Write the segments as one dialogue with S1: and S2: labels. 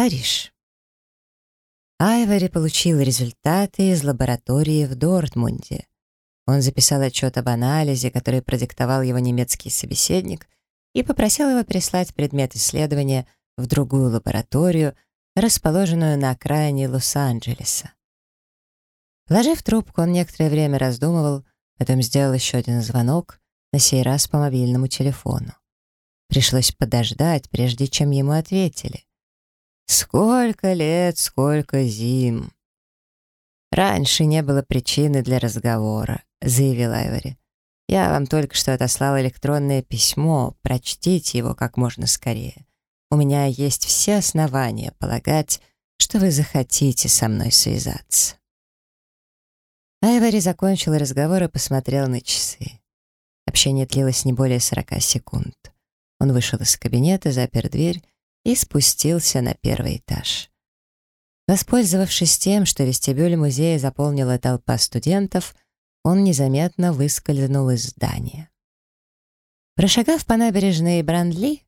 S1: Париж. Айвори получил результаты из лаборатории в Дортмунде. Он записал отчет об анализе, который продиктовал его немецкий собеседник, и попросил его прислать предмет исследования в другую лабораторию, расположенную на окраине Лос-Анджелеса. Положив трубку, он некоторое время раздумывал, потом сделал еще один звонок, на сей раз по мобильному телефону. Пришлось подождать, прежде чем ему ответили. «Сколько лет, сколько зим!» «Раньше не было причины для разговора», — заявил Айвори. «Я вам только что отослал электронное письмо, прочтите его как можно скорее. У меня есть все основания полагать, что вы захотите со мной связаться». Айвори закончил разговор и посмотрел на часы. Общение длилось не более 40 секунд. Он вышел из кабинета, запер дверь и спустился на первый этаж. Воспользовавшись тем, что вестибюль музея заполнила толпа студентов, он незаметно выскользнул из здания. Прошагав по набережной Брандли,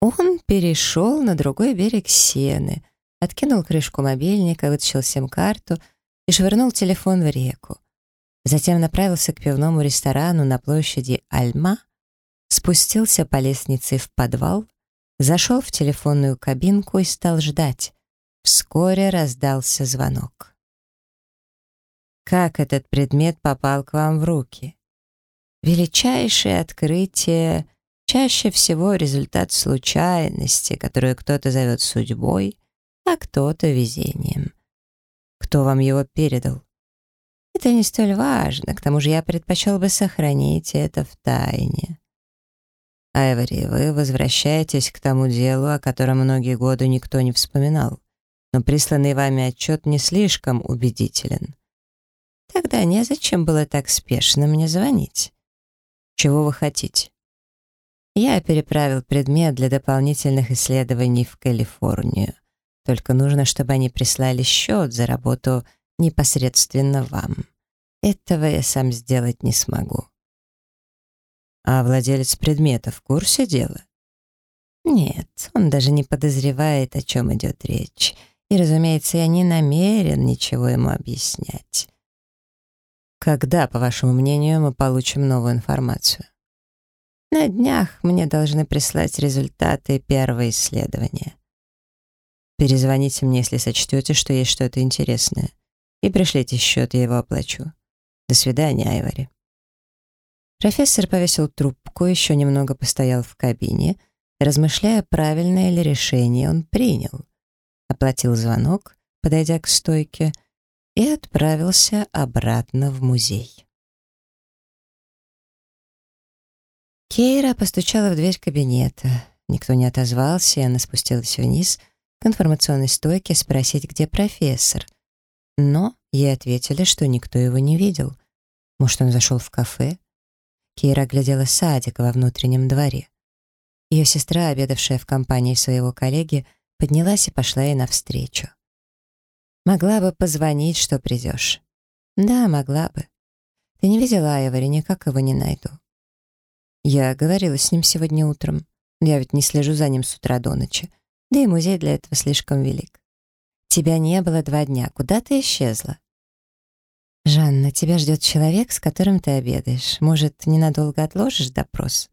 S1: он перешел на другой берег Сены, откинул крышку мобильника, вытащил сим-карту и швырнул телефон в реку. Затем направился к пивному ресторану на площади Альма, спустился по лестнице в подвал, зашел в телефонную кабинку и стал ждать. Вскоре раздался звонок. Как этот предмет попал к вам в руки? Величайшее открытие чаще всего результат случайности, которую кто-то зовет судьбой, а кто-то везением. Кто вам его передал? Это не столь важно, к тому же я предпочел бы сохранить это в тайне. Айвори, вы возвращаетесь к тому делу, о котором многие годы никто не вспоминал, но присланный вами отчет не слишком убедителен. Тогда незачем было так спешно мне звонить. Чего вы хотите? Я переправил предмет для дополнительных исследований в Калифорнию. Только нужно, чтобы они прислали счет за работу непосредственно вам. Этого я сам сделать не смогу. А владелец предмета в курсе дела? Нет, он даже не подозревает, о чем идет речь. И, разумеется, я не намерен ничего ему объяснять. Когда, по вашему мнению, мы получим новую информацию? На днях мне должны прислать результаты первого исследования. Перезвоните мне, если сочтете, что есть что-то интересное. И пришлите счет, я его оплачу. До свидания, Айвори. Профессор повесил трубку, еще немного постоял в кабине, размышляя, правильное ли решение он принял. Оплатил звонок, подойдя к стойке, и отправился обратно в музей. Кейра постучала в дверь кабинета. Никто не отозвался, и она спустилась вниз к информационной стойке спросить, где профессор. Но ей ответили, что никто его не видел. Может, он зашел в кафе? Кира глядела садик во внутреннем дворе. Ее сестра, обедавшая в компании своего коллеги, поднялась и пошла ей навстречу. «Могла бы позвонить, что придешь». «Да, могла бы. Ты не видела Айвори, никак его не найду». «Я говорила с ним сегодня утром. Я ведь не слежу за ним с утра до ночи. Да и музей для этого слишком велик. Тебя не было два дня. Куда ты исчезла?» «Жанна, тебя ждет человек, с которым ты обедаешь. Может, ненадолго отложишь допрос?»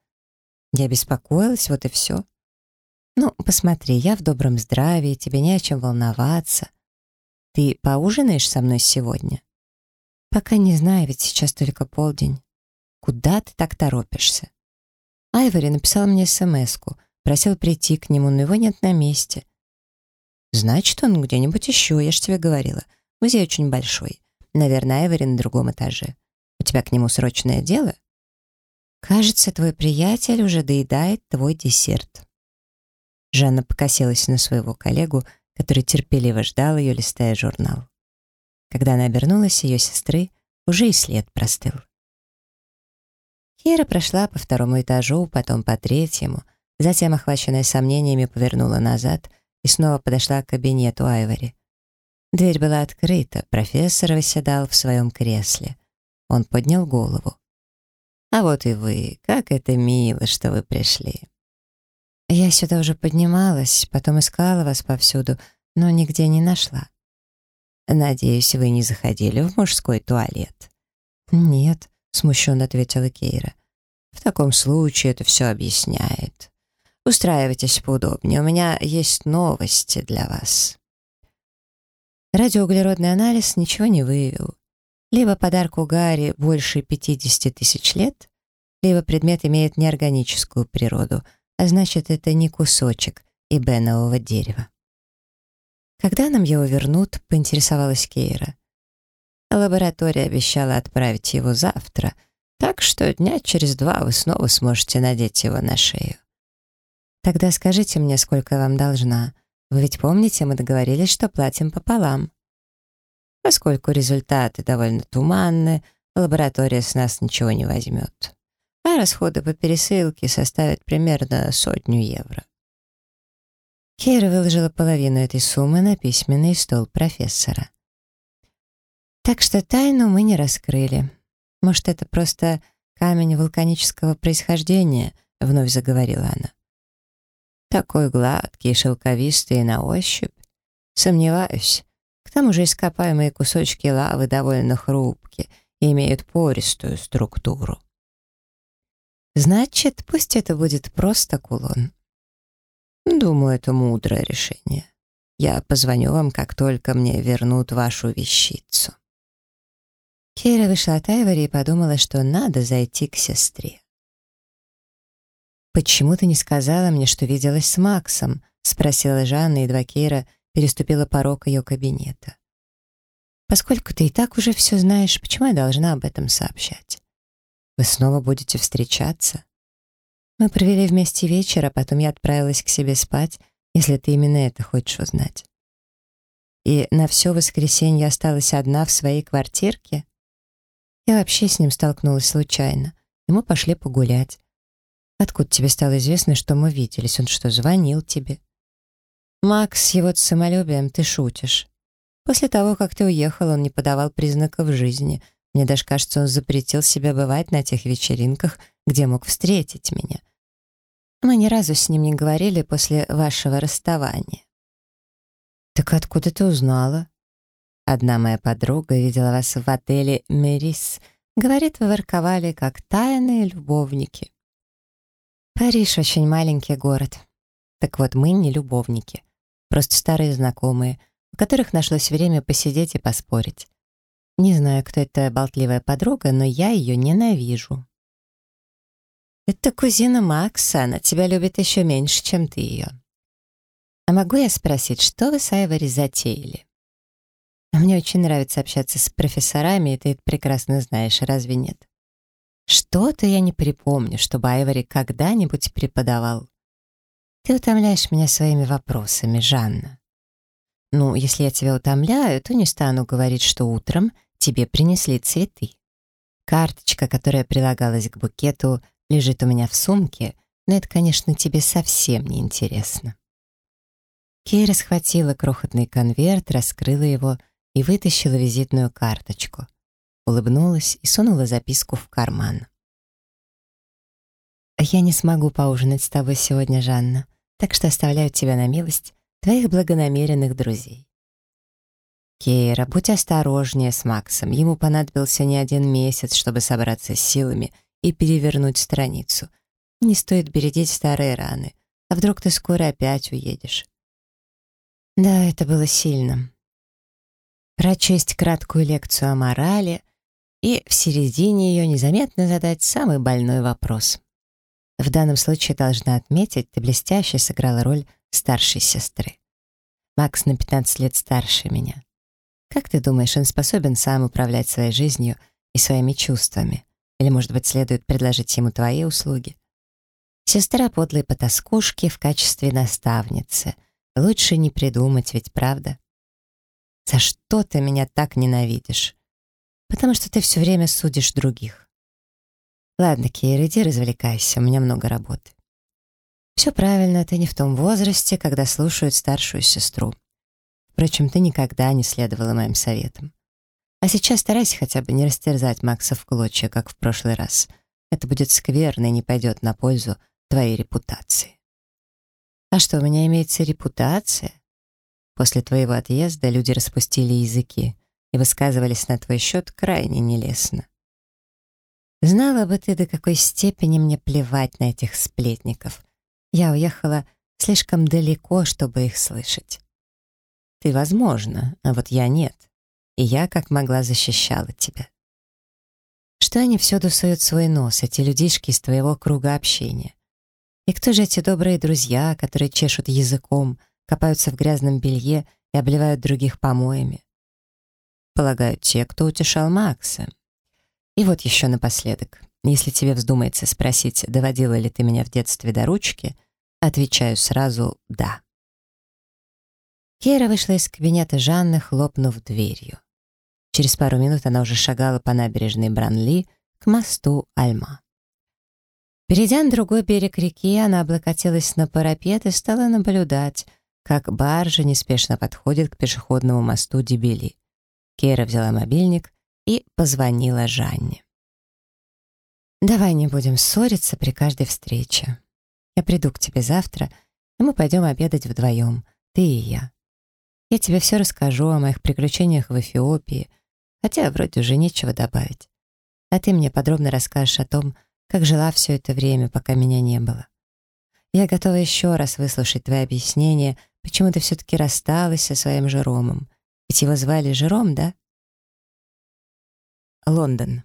S1: Я беспокоилась, вот и все. «Ну, посмотри, я в добром здравии, тебе не о чем волноваться. Ты поужинаешь со мной сегодня?» «Пока не знаю, ведь сейчас только полдень. Куда ты так торопишься?» Айвори написал мне смс просил прийти к нему, но его нет на месте. «Значит, он где-нибудь еще, я же тебе говорила. Музей очень большой. Наверное, Эвери на другом этаже. У тебя к нему срочное дело? Кажется, твой приятель уже доедает твой десерт. Жанна покосилась на своего коллегу, который терпеливо ждал ее, листая журнал. Когда она обернулась, ее сестры уже и след простыл. Кира прошла по второму этажу, потом по третьему, затем, охваченная сомнениями, повернула назад и снова подошла к кабинету Айвори. Дверь была открыта, профессор восседал в своем кресле. Он поднял голову. «А вот и вы. Как это мило, что вы пришли». Я сюда уже поднималась, потом искала вас повсюду, но нигде не нашла. Надеюсь, вы не заходили в мужской туалет. Нет, смущенно ответила Кейра. В таком случае это все объясняет. Устраивайтесь поудобнее, у меня есть новости для вас. Радиоуглеродный анализ ничего не выявил. Либо подарку Гарри больше 50 тысяч лет, либо предмет имеет неорганическую природу, а значит, это не кусочек ибенового дерева. «Когда нам его вернут?» — поинтересовалась Кейра. Лаборатория обещала отправить его завтра, так что дня через два вы снова сможете надеть его на шею. Тогда скажите мне, сколько вам должна. Вы ведь помните, мы договорились, что платим пополам. Поскольку результаты довольно туманны, лаборатория с нас ничего не возьмет. А расходы по пересылке составят примерно сотню евро. Кейра выложила половину этой суммы на письменный стол профессора. Так что тайну мы не раскрыли. Может, это просто камень вулканического происхождения, вновь заговорила она. Такой гладкий, шелковистый на ощупь. Сомневаюсь. К тому же ископаемые кусочки лавы довольно хрупкие и имеют пористую структуру. Значит, пусть это будет просто кулон. Думаю, это мудрое решение. Я позвоню вам, как только мне вернут вашу вещицу. Кейра вышла от Айвори и подумала, что надо зайти к сестре. «Почему ты не сказала мне, что виделась с Максом?» — спросила Жанна, едва Кейра переступила порог ее кабинета. «Поскольку ты и так уже все знаешь, почему я должна об этом сообщать? Вы снова будете встречаться?» Мы провели вместе вечер, а потом я отправилась к себе спать, если ты именно это хочешь узнать. И на все воскресенье осталась одна в своей квартирке? Я вообще с ним столкнулась случайно, и мы пошли погулять. Откуда тебе стало известно, что мы виделись? Он что, звонил тебе? Макс, с его самолюбием ты шутишь. После того, как ты уехал, он не подавал признаков жизни. Мне даже кажется, он запретил себе бывать на тех вечеринках, где мог встретить меня. Мы ни разу с ним не говорили после вашего расставания. Так откуда ты узнала? Одна моя подруга видела вас в отеле «Мерис». Говорит, вы ворковали как тайные любовники. Париж — очень маленький город. Так вот, мы не любовники. Просто старые знакомые, у которых нашлось время посидеть и поспорить. Не знаю, кто эта болтливая подруга, но я ее ненавижу. «Это кузина Макса, она тебя любит еще меньше, чем ты ее». «А могу я спросить, что вы с Айвори затеяли?» «Мне очень нравится общаться с профессорами, и ты это прекрасно знаешь, разве нет?» «Что-то я не припомню, чтобы Айвори когда-нибудь преподавал». «Ты утомляешь меня своими вопросами, Жанна». «Ну, если я тебя утомляю, то не стану говорить, что утром тебе принесли цветы». Карточка, которая прилагалась к букету, лежит у меня в сумке, но это, конечно, тебе совсем не интересно. Кейра схватила крохотный конверт, раскрыла его и вытащила визитную карточку. Улыбнулась и сунула записку в карман. «Я не смогу поужинать с тобой сегодня, Жанна, так что оставляю тебя на милость твоих благонамеренных друзей». «Кейра, будь осторожнее с Максом. Ему понадобился не один месяц, чтобы собраться с силами — и перевернуть страницу. Не стоит бередить старые раны. А вдруг ты скоро опять уедешь? Да, это было сильно. Прочесть краткую лекцию о морали и в середине ее незаметно задать самый больной вопрос. В данном случае должна отметить, ты блестяще сыграла роль старшей сестры. Макс на 15 лет старше меня. Как ты думаешь, он способен сам управлять своей жизнью и своими чувствами? Или, может быть, следует предложить ему твои услуги? Сестра подлой потаскушки в качестве наставницы. Лучше не придумать, ведь правда? За что ты меня так ненавидишь? Потому что ты все время судишь других. Ладно, Кейр, иди развлекайся, у меня много работы. Все правильно, ты не в том возрасте, когда слушают старшую сестру. Впрочем, ты никогда не следовала моим советам. А сейчас старайся хотя бы не растерзать Макса в клочья, как в прошлый раз. Это будет скверно и не пойдет на пользу твоей репутации. А что, у меня имеется репутация? После твоего отъезда люди распустили языки и высказывались на твой счет крайне нелестно. Знала бы ты, до какой степени мне плевать на этих сплетников. Я уехала слишком далеко, чтобы их слышать. Ты, возможно, а вот я нет. И я, как могла, защищала тебя. Что они всюду суют свой нос, эти людишки из твоего круга общения? И кто же эти добрые друзья, которые чешут языком, копаются в грязном белье и обливают других помоями? Полагаю, те, кто утешал Макса. И вот еще напоследок. Если тебе вздумается спросить, доводила ли ты меня в детстве до ручки, отвечаю сразу «да». Кейра вышла из кабинета Жанны, хлопнув дверью. Через пару минут она уже шагала по набережной Бранли к мосту Альма. Перейдя на другой берег реки, она облокотилась на парапет и стала наблюдать, как баржа неспешно подходит к пешеходному мосту Дебили. Кейра взяла мобильник и позвонила Жанне. «Давай не будем ссориться при каждой встрече. Я приду к тебе завтра, и мы пойдем обедать вдвоем, ты и я. Я тебе все расскажу о моих приключениях в Эфиопии, хотя вроде уже нечего добавить. А ты мне подробно расскажешь о том, как жила все это время, пока меня не было. Я готова еще раз выслушать твои объяснения, почему ты все-таки рассталась со своим Жеромом. Ведь его звали Жером, да? Лондон.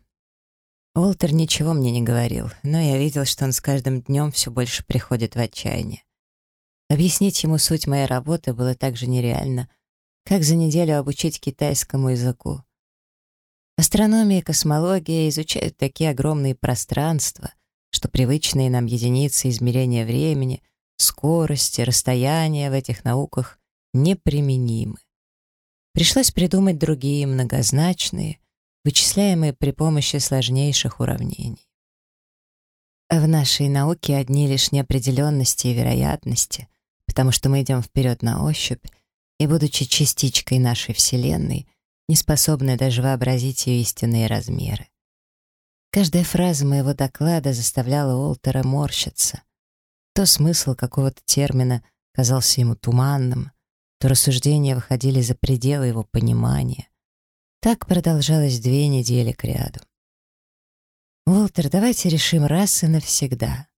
S1: Уолтер ничего мне не говорил, но я видел, что он с каждым днем все больше приходит в отчаяние. Объяснить ему суть моей работы было так же нереально, как за неделю обучить китайскому языку. Астрономия и космология изучают такие огромные пространства, что привычные нам единицы измерения времени, скорости, расстояния в этих науках неприменимы. Пришлось придумать другие многозначные, вычисляемые при помощи сложнейших уравнений. В нашей науке одни лишь неопределенности и вероятности, потому что мы идем вперед на ощупь, и, будучи частичкой нашей Вселенной, не способны даже вообразить ее истинные размеры. Каждая фраза моего доклада заставляла Уолтера морщиться. То смысл какого-то термина казался ему туманным, то рассуждения выходили за пределы его понимания. Так продолжалось две недели кряду. «Уолтер, давайте решим раз и навсегда.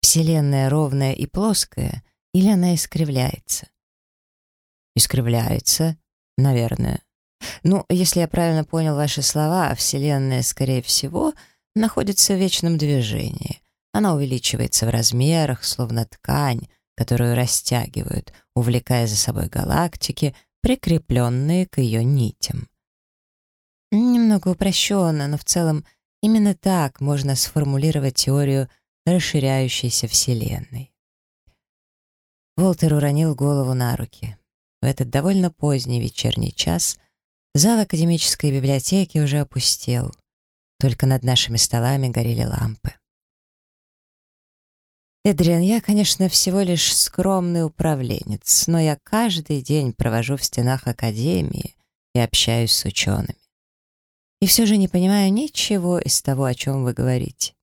S1: Вселенная ровная и плоская, или она искривляется?» «Искривляется, наверное. Ну, если я правильно понял ваши слова, Вселенная, скорее всего, находится в вечном движении. Она увеличивается в размерах, словно ткань, которую растягивают, увлекая за собой галактики, прикрепленные к ее нитям. Немного упрощенно, но в целом именно так можно сформулировать теорию расширяющейся Вселенной. Волтер уронил голову на руки. В этот довольно поздний вечерний час Зал академической библиотеки уже опустел. Только над нашими столами горели лампы. Эдриан, я, конечно, всего лишь скромный управленец, но я каждый день провожу в стенах академии и общаюсь с учеными. И все же не понимаю ничего из того, о чем вы говорите.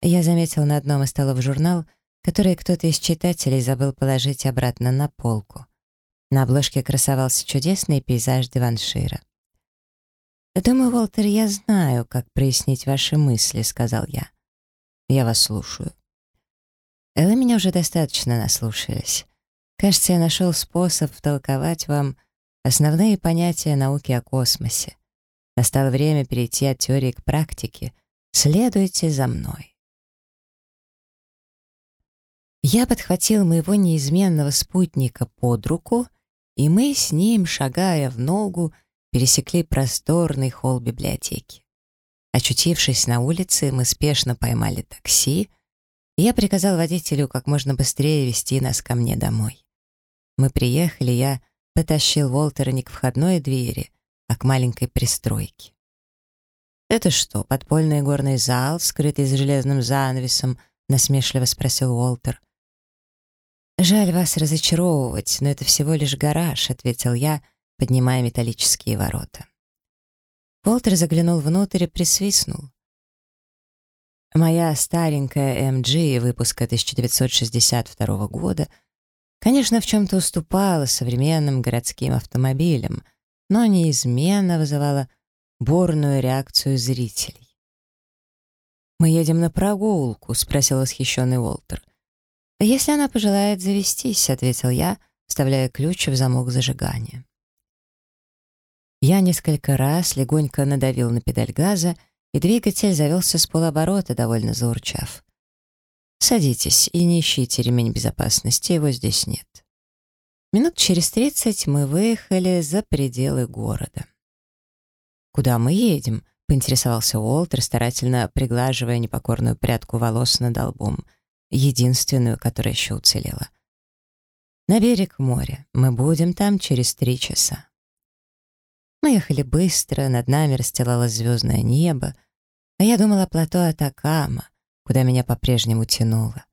S1: Я заметил на одном из столов журнал, который кто-то из читателей забыл положить обратно на полку. На обложке красовался чудесный пейзаж Деваншира. «Думаю, Уолтер, я знаю, как прояснить ваши мысли», — сказал я. «Я вас слушаю». «Вы меня уже достаточно наслушались. Кажется, я нашел способ втолковать вам основные понятия науки о космосе. Настало время перейти от теории к практике. Следуйте за мной». Я подхватил моего неизменного спутника под руку — и мы с ним, шагая в ногу, пересекли просторный холл библиотеки. Очутившись на улице, мы спешно поймали такси, я приказал водителю как можно быстрее вести нас ко мне домой. Мы приехали, я потащил Волтера не к входной двери, а к маленькой пристройке. «Это что, подпольный горный зал, скрытый за железным занавесом?» — насмешливо спросил Уолтер. «Жаль вас разочаровывать, но это всего лишь гараж», — ответил я, поднимая металлические ворота. Волтер заглянул внутрь и присвистнул. Моя старенькая MG выпуска 1962 года, конечно, в чем-то уступала современным городским автомобилям, но неизменно вызывала бурную реакцию зрителей. «Мы едем на прогулку», — спросил восхищенный Уолтер. «Если она пожелает завестись», — ответил я, вставляя ключ в замок зажигания. Я несколько раз легонько надавил на педаль газа, и двигатель завелся с полоборота, довольно заурчав. «Садитесь и не ищите ремень безопасности, его здесь нет». Минут через тридцать мы выехали за пределы города. «Куда мы едем?» — поинтересовался Уолтер, старательно приглаживая непокорную прядку волос над лбом, единственную, которая еще уцелела. «На берег моря. Мы будем там через три часа». Мы ехали быстро, над нами расстилалось звездное небо, а я думала о плато Атакама, куда меня по-прежнему тянуло,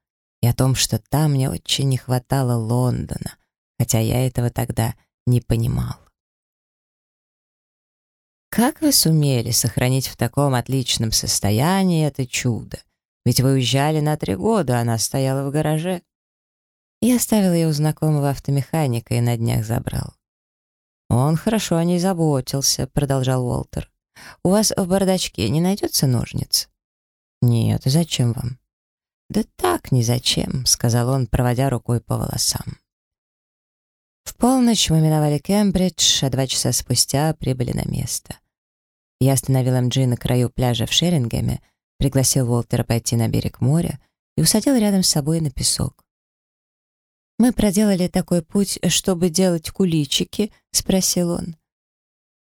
S1: и о том, что там мне очень не хватало Лондона, хотя я этого тогда не понимал. Как вы сумели сохранить в таком отличном состоянии это чудо? Ведь вы уезжали на три года, она стояла в гараже. Я оставил ее у знакомого автомеханика и на днях забрал. «Он хорошо о ней заботился», — продолжал Уолтер. «У вас в бардачке не найдется ножниц?» «Нет, зачем вам?» «Да так, ни зачем», — сказал он, проводя рукой по волосам. В полночь мы миновали Кембридж, а два часа спустя прибыли на место. Я остановил МГ на краю пляжа в Шерингеме, пригласил Уолтера пойти на берег моря и усадил рядом с собой на песок. «Мы проделали такой путь, чтобы делать куличики?» — спросил он.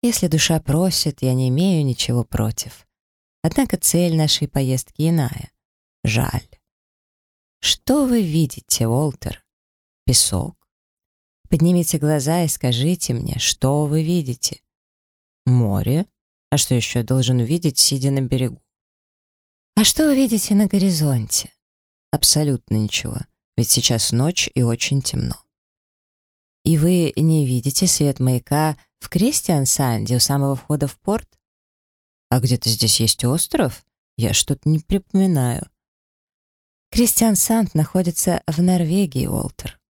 S1: «Если душа просит, я не имею ничего против. Однако цель нашей поездки иная. Жаль». «Что вы видите, Уолтер? Песок? Поднимите глаза и скажите мне, что вы видите?» «Море? А что еще должен увидеть, сидя на берегу?» «А что вы видите на горизонте?» «Абсолютно ничего ведь сейчас ночь и очень темно. И вы не видите свет маяка в Кристиансанде у самого входа в порт? А где-то здесь есть остров? Я что-то не припоминаю. Кристиансанд находится в Норвегии, Уолтер.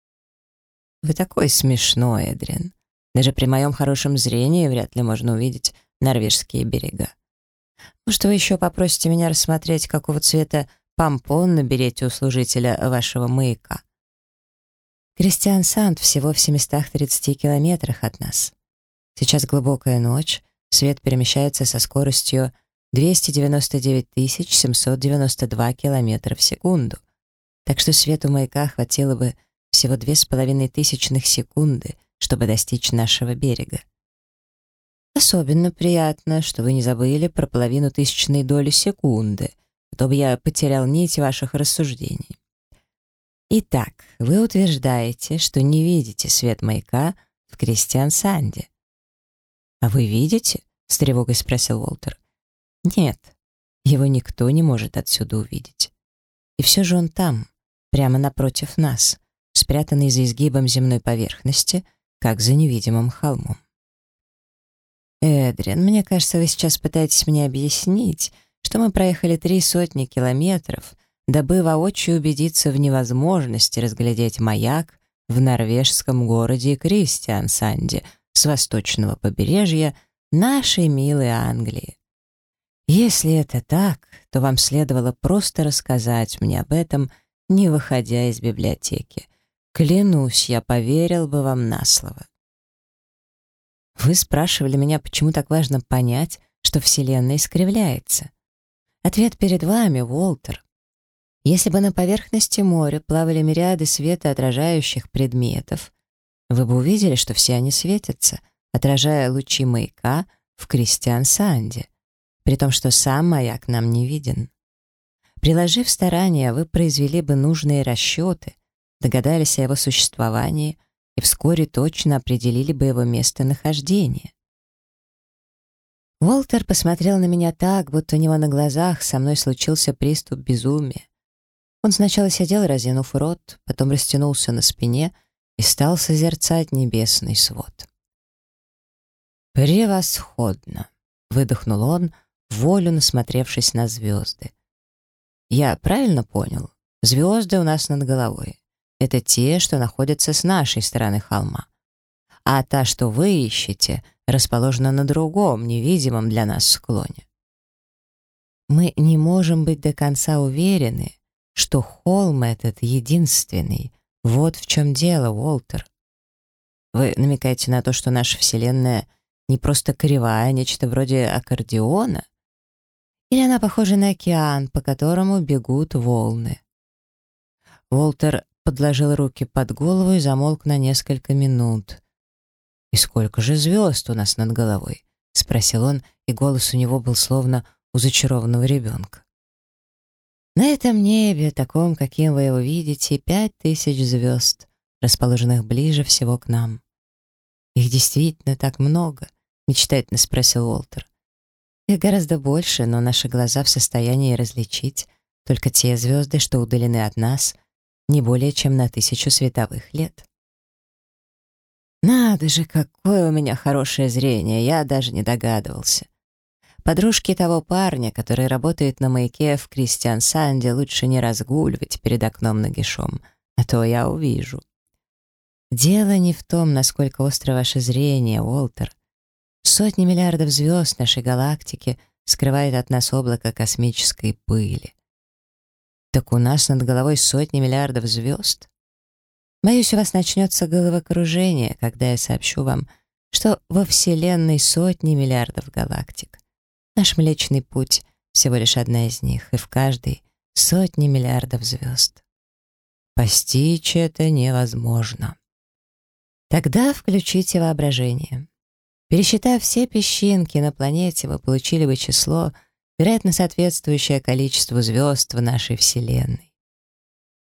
S1: Вы такой смешной, Эдрин. Даже при моем хорошем зрении вряд ли можно увидеть норвежские берега. Может, вы еще попросите меня рассмотреть, какого цвета помпон наберете у служителя вашего маяка. Кристиан Санд всего в 730 километрах от нас. Сейчас глубокая ночь, свет перемещается со скоростью 299 792 километра в секунду. Так что свету маяка хватило бы всего две с половиной тысячных секунды, чтобы достичь нашего берега. Особенно приятно, что вы не забыли про половину тысячной доли секунды, чтобы я потерял нить ваших рассуждений. Итак, вы утверждаете, что не видите свет маяка в Кристиан-Санде. «А вы видите?» — с тревогой спросил Уолтер. «Нет, его никто не может отсюда увидеть. И все же он там, прямо напротив нас, спрятанный за изгибом земной поверхности, как за невидимым холмом. Эдрин, мне кажется, вы сейчас пытаетесь мне объяснить, что мы проехали три сотни километров, дабы воочию убедиться в невозможности разглядеть маяк в норвежском городе Кристиансанде с восточного побережья нашей милой Англии. Если это так, то вам следовало просто рассказать мне об этом, не выходя из библиотеки. Клянусь, я поверил бы вам на слово. Вы спрашивали меня, почему так важно понять, что Вселенная искривляется. Ответ перед вами, Уолтер. Если бы на поверхности моря плавали мириады светоотражающих предметов, вы бы увидели, что все они светятся, отражая лучи маяка в Кристиан-Санде, при том, что сам маяк нам не виден. Приложив старания, вы произвели бы нужные расчеты, догадались о его существовании и вскоре точно определили бы его местонахождение. Уолтер посмотрел на меня так, будто у него на глазах со мной случился приступ безумия. Он сначала сидел, разинув рот, потом растянулся на спине и стал созерцать небесный свод. «Превосходно!» — выдохнул он, волю насмотревшись на звезды. Я правильно понял? Звезды у нас над головой. Это те, что находятся с нашей стороны холма. А та, что вы ищете, расположена на другом, невидимом для нас склоне. Мы не можем быть до конца уверены, что холм этот единственный. Вот в чем дело, Уолтер. Вы намекаете на то, что наша Вселенная не просто кривая, а нечто вроде аккордеона? Или она похожа на океан, по которому бегут волны? Уолтер подложил руки под голову и замолк на несколько минут. «И сколько же звезд у нас над головой?» — спросил он, и голос у него был словно у зачарованного ребенка. На этом небе, таком, каким вы его видите, пять тысяч звезд, расположенных ближе всего к нам. Их действительно так много, мечтательно спросил Уолтер. Их гораздо больше, но наши глаза в состоянии различить только те звезды, что удалены от нас не более чем на тысячу световых лет. Надо же, какое у меня хорошее зрение, я даже не догадывался. Подружки того парня, который работает на маяке в Кристиан-Санде, лучше не разгуливать перед окном нагишом, а то я увижу. Дело не в том, насколько остро ваше зрение, Уолтер. Сотни миллиардов звезд нашей галактики скрывают от нас облако космической пыли. Так у нас над головой сотни миллиардов звезд. Боюсь, у вас начнется головокружение, когда я сообщу вам, что во Вселенной сотни миллиардов галактик. Наш Млечный Путь — всего лишь одна из них, и в каждой сотни миллиардов звезд. Постичь это невозможно. Тогда включите воображение. Пересчитав все песчинки на планете, вы получили бы число, вероятно, соответствующее количеству звезд в нашей Вселенной.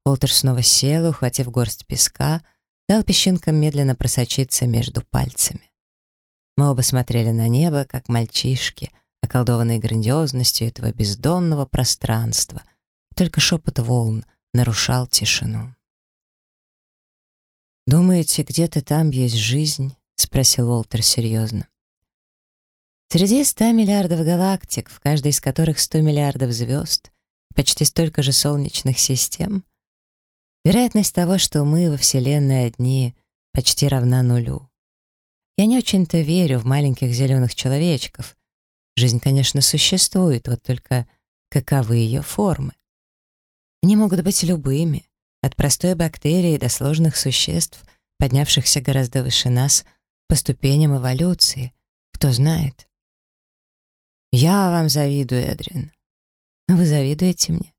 S1: Уолтер снова сел, ухватив горсть песка, дал песчинкам медленно просочиться между пальцами. Мы оба смотрели на небо, как мальчишки, околдованные грандиозностью этого бездонного пространства. Только шепот волн нарушал тишину. «Думаете, где-то там есть жизнь?» — спросил Уолтер серьезно. Среди ста миллиардов галактик, в каждой из которых сто миллиардов звезд, почти столько же солнечных систем — Вероятность того, что мы во Вселенной одни, почти равна нулю. Я не очень-то верю в маленьких зеленых человечков. Жизнь, конечно, существует, вот только каковы ее формы? Они могут быть любыми, от простой бактерии до сложных существ, поднявшихся гораздо выше нас по ступеням эволюции. Кто знает? Я вам завидую, Эдрин. Вы завидуете мне?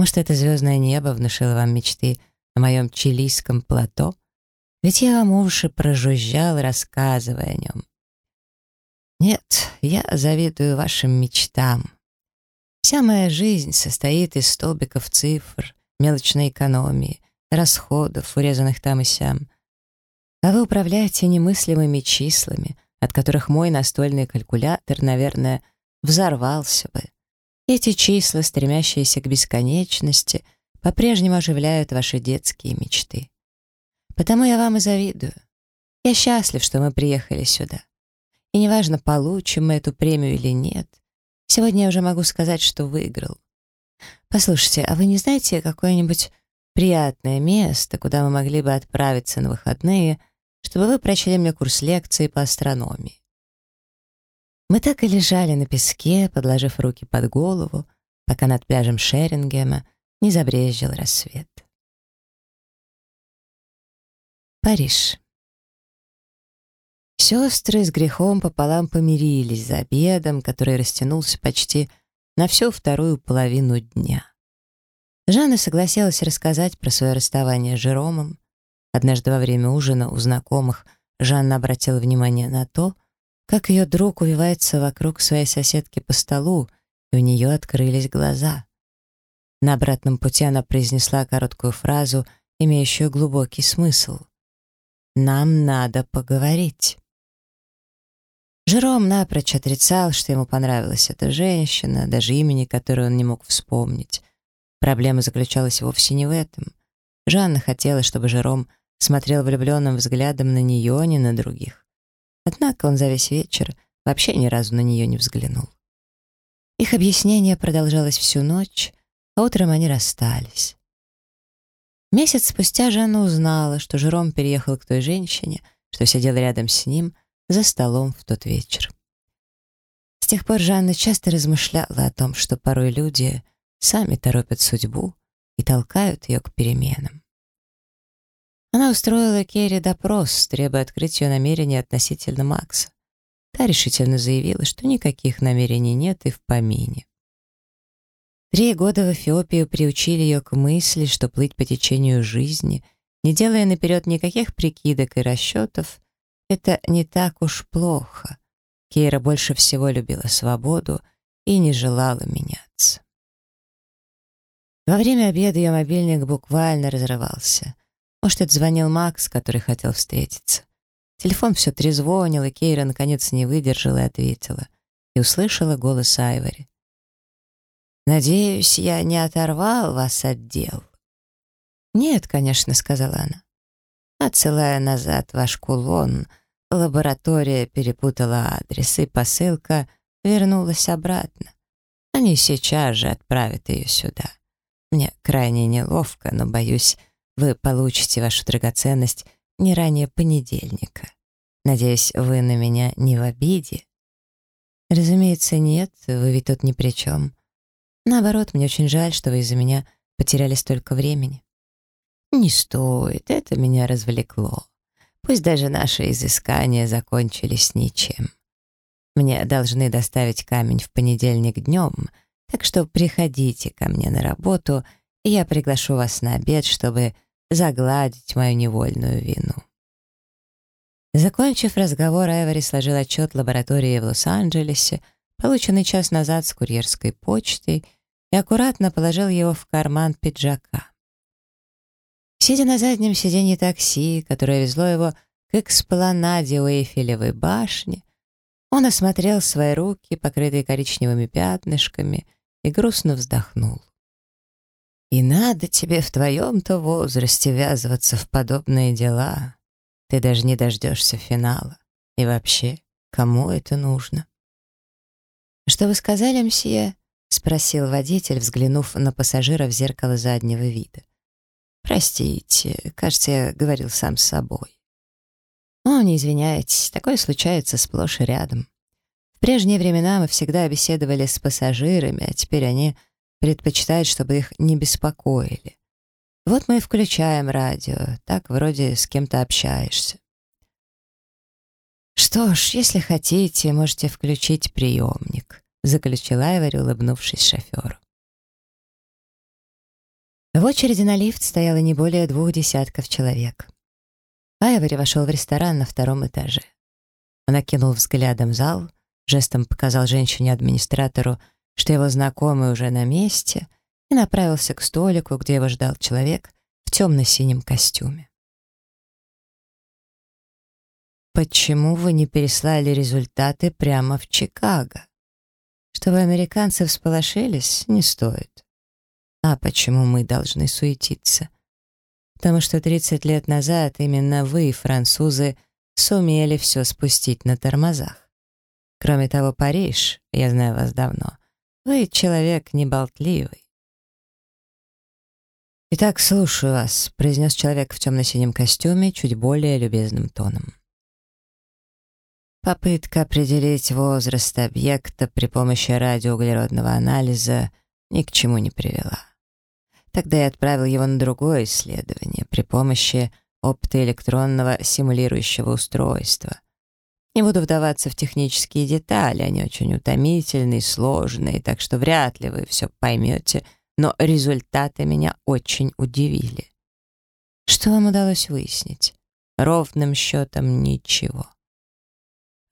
S1: Может, это звездное небо внушило вам мечты о моем чилийском плато? Ведь я вам уши прожужжал, рассказывая о нем. Нет, я завидую вашим мечтам. Вся моя жизнь состоит из столбиков цифр, мелочной экономии, расходов, урезанных там и сям. А вы управляете немыслимыми числами, от которых мой настольный калькулятор, наверное, взорвался бы. Эти числа, стремящиеся к бесконечности, по-прежнему оживляют ваши детские мечты. Потому я вам и завидую. Я счастлив, что мы приехали сюда. И неважно, получим мы эту премию или нет, сегодня я уже могу сказать, что выиграл. Послушайте, а вы не знаете какое-нибудь приятное место, куда мы могли бы отправиться на выходные, чтобы вы прочли мне курс лекции по астрономии? Мы так и лежали на песке, подложив руки под голову, пока над пляжем Шерингема не забрезжил рассвет. Париж. Сестры с грехом пополам помирились за обедом, который растянулся почти на всю вторую половину дня. Жанна согласилась рассказать про свое расставание с Жеромом. Однажды во время ужина у знакомых Жанна обратила внимание на то, как ее друг увивается вокруг своей соседки по столу, и у нее открылись глаза. На обратном пути она произнесла короткую фразу, имеющую глубокий смысл. «Нам надо поговорить». Жером напрочь отрицал, что ему понравилась эта женщина, даже имени которой он не мог вспомнить. Проблема заключалась вовсе не в этом. Жанна хотела, чтобы Жером смотрел влюбленным взглядом на нее, а не на других. Однако он за весь вечер вообще ни разу на нее не взглянул. Их объяснение продолжалось всю ночь, а утром они расстались. Месяц спустя Жанна узнала, что Жером переехал к той женщине, что сидела рядом с ним за столом в тот вечер. С тех пор Жанна часто размышляла о том, что порой люди сами торопят судьбу и толкают ее к переменам. Она устроила Керри допрос, требуя открыть ее намерения относительно Макса. Та решительно заявила, что никаких намерений нет и в помине. Три года в Эфиопию приучили ее к мысли, что плыть по течению жизни, не делая наперед никаких прикидок и расчетов, это не так уж плохо. Кейра больше всего любила свободу и не желала меняться. Во время обеда ее мобильник буквально разрывался. Может, это звонил Макс, который хотел встретиться. Телефон все трезвонил, и Кейра наконец не выдержала и ответила. И услышала голос Айвори. «Надеюсь, я не оторвал вас от дел?» «Нет, конечно», — сказала она. Отсылая назад ваш кулон, лаборатория перепутала адрес, и посылка вернулась обратно. Они сейчас же отправят ее сюда. Мне крайне неловко, но, боюсь, вы получите вашу драгоценность не ранее понедельника. Надеюсь, вы на меня не в обиде?» «Разумеется, нет, вы ведь тут ни при чем. Наоборот, мне очень жаль, что вы из-за меня потеряли столько времени». «Не стоит, это меня развлекло. Пусть даже наши изыскания закончились ничем. Мне должны доставить камень в понедельник днем, так что приходите ко мне на работу, и я приглашу вас на обед, чтобы загладить мою невольную вину». Закончив разговор, Эвери сложил отчет лаборатории в Лос-Анджелесе, полученный час назад с курьерской почтой, и аккуратно положил его в карман пиджака. Сидя на заднем сиденье такси, которое везло его к экспланаде у Эйфелевой башни, он осмотрел свои руки, покрытые коричневыми пятнышками, и грустно вздохнул. «И надо тебе в твоем-то возрасте ввязываться в подобные дела. Ты даже не дождешься финала. И вообще, кому это нужно?» «Что вы сказали, мсье?» — спросил водитель, взглянув на пассажира в зеркало заднего вида. «Простите, кажется, я говорил сам с собой». «О, не извиняйтесь, такое случается сплошь и рядом. В прежние времена мы всегда беседовали с пассажирами, а теперь они предпочитают, чтобы их не беспокоили. Вот мы и включаем радио, так вроде с кем-то общаешься. «Что ж, если хотите, можете включить приемник», — заключила Айвори, улыбнувшись шоферу. В очереди на лифт стояло не более двух десятков человек. Айвори вошел в ресторан на втором этаже. Он окинул взглядом зал, жестом показал женщине-администратору, что его знакомый уже на месте, и направился к столику, где его ждал человек в темно-синем костюме. «Почему вы не переслали результаты прямо в Чикаго? Чтобы американцы всполошились, не стоит. А почему мы должны суетиться? Потому что 30 лет назад именно вы, французы, сумели все спустить на тормозах. Кроме того, Париж, я знаю вас давно, вы человек неболтливый. «Итак, слушаю вас», — произнес человек в темно-синем костюме чуть более любезным тоном. Попытка определить возраст объекта при помощи радиоуглеродного анализа ни к чему не привела. Тогда я отправил его на другое исследование при помощи оптоэлектронного симулирующего устройства. Не буду вдаваться в технические детали, они очень утомительные, сложные, так что вряд ли вы все поймете, но результаты меня очень удивили. Что вам удалось выяснить? Ровным счетом ничего.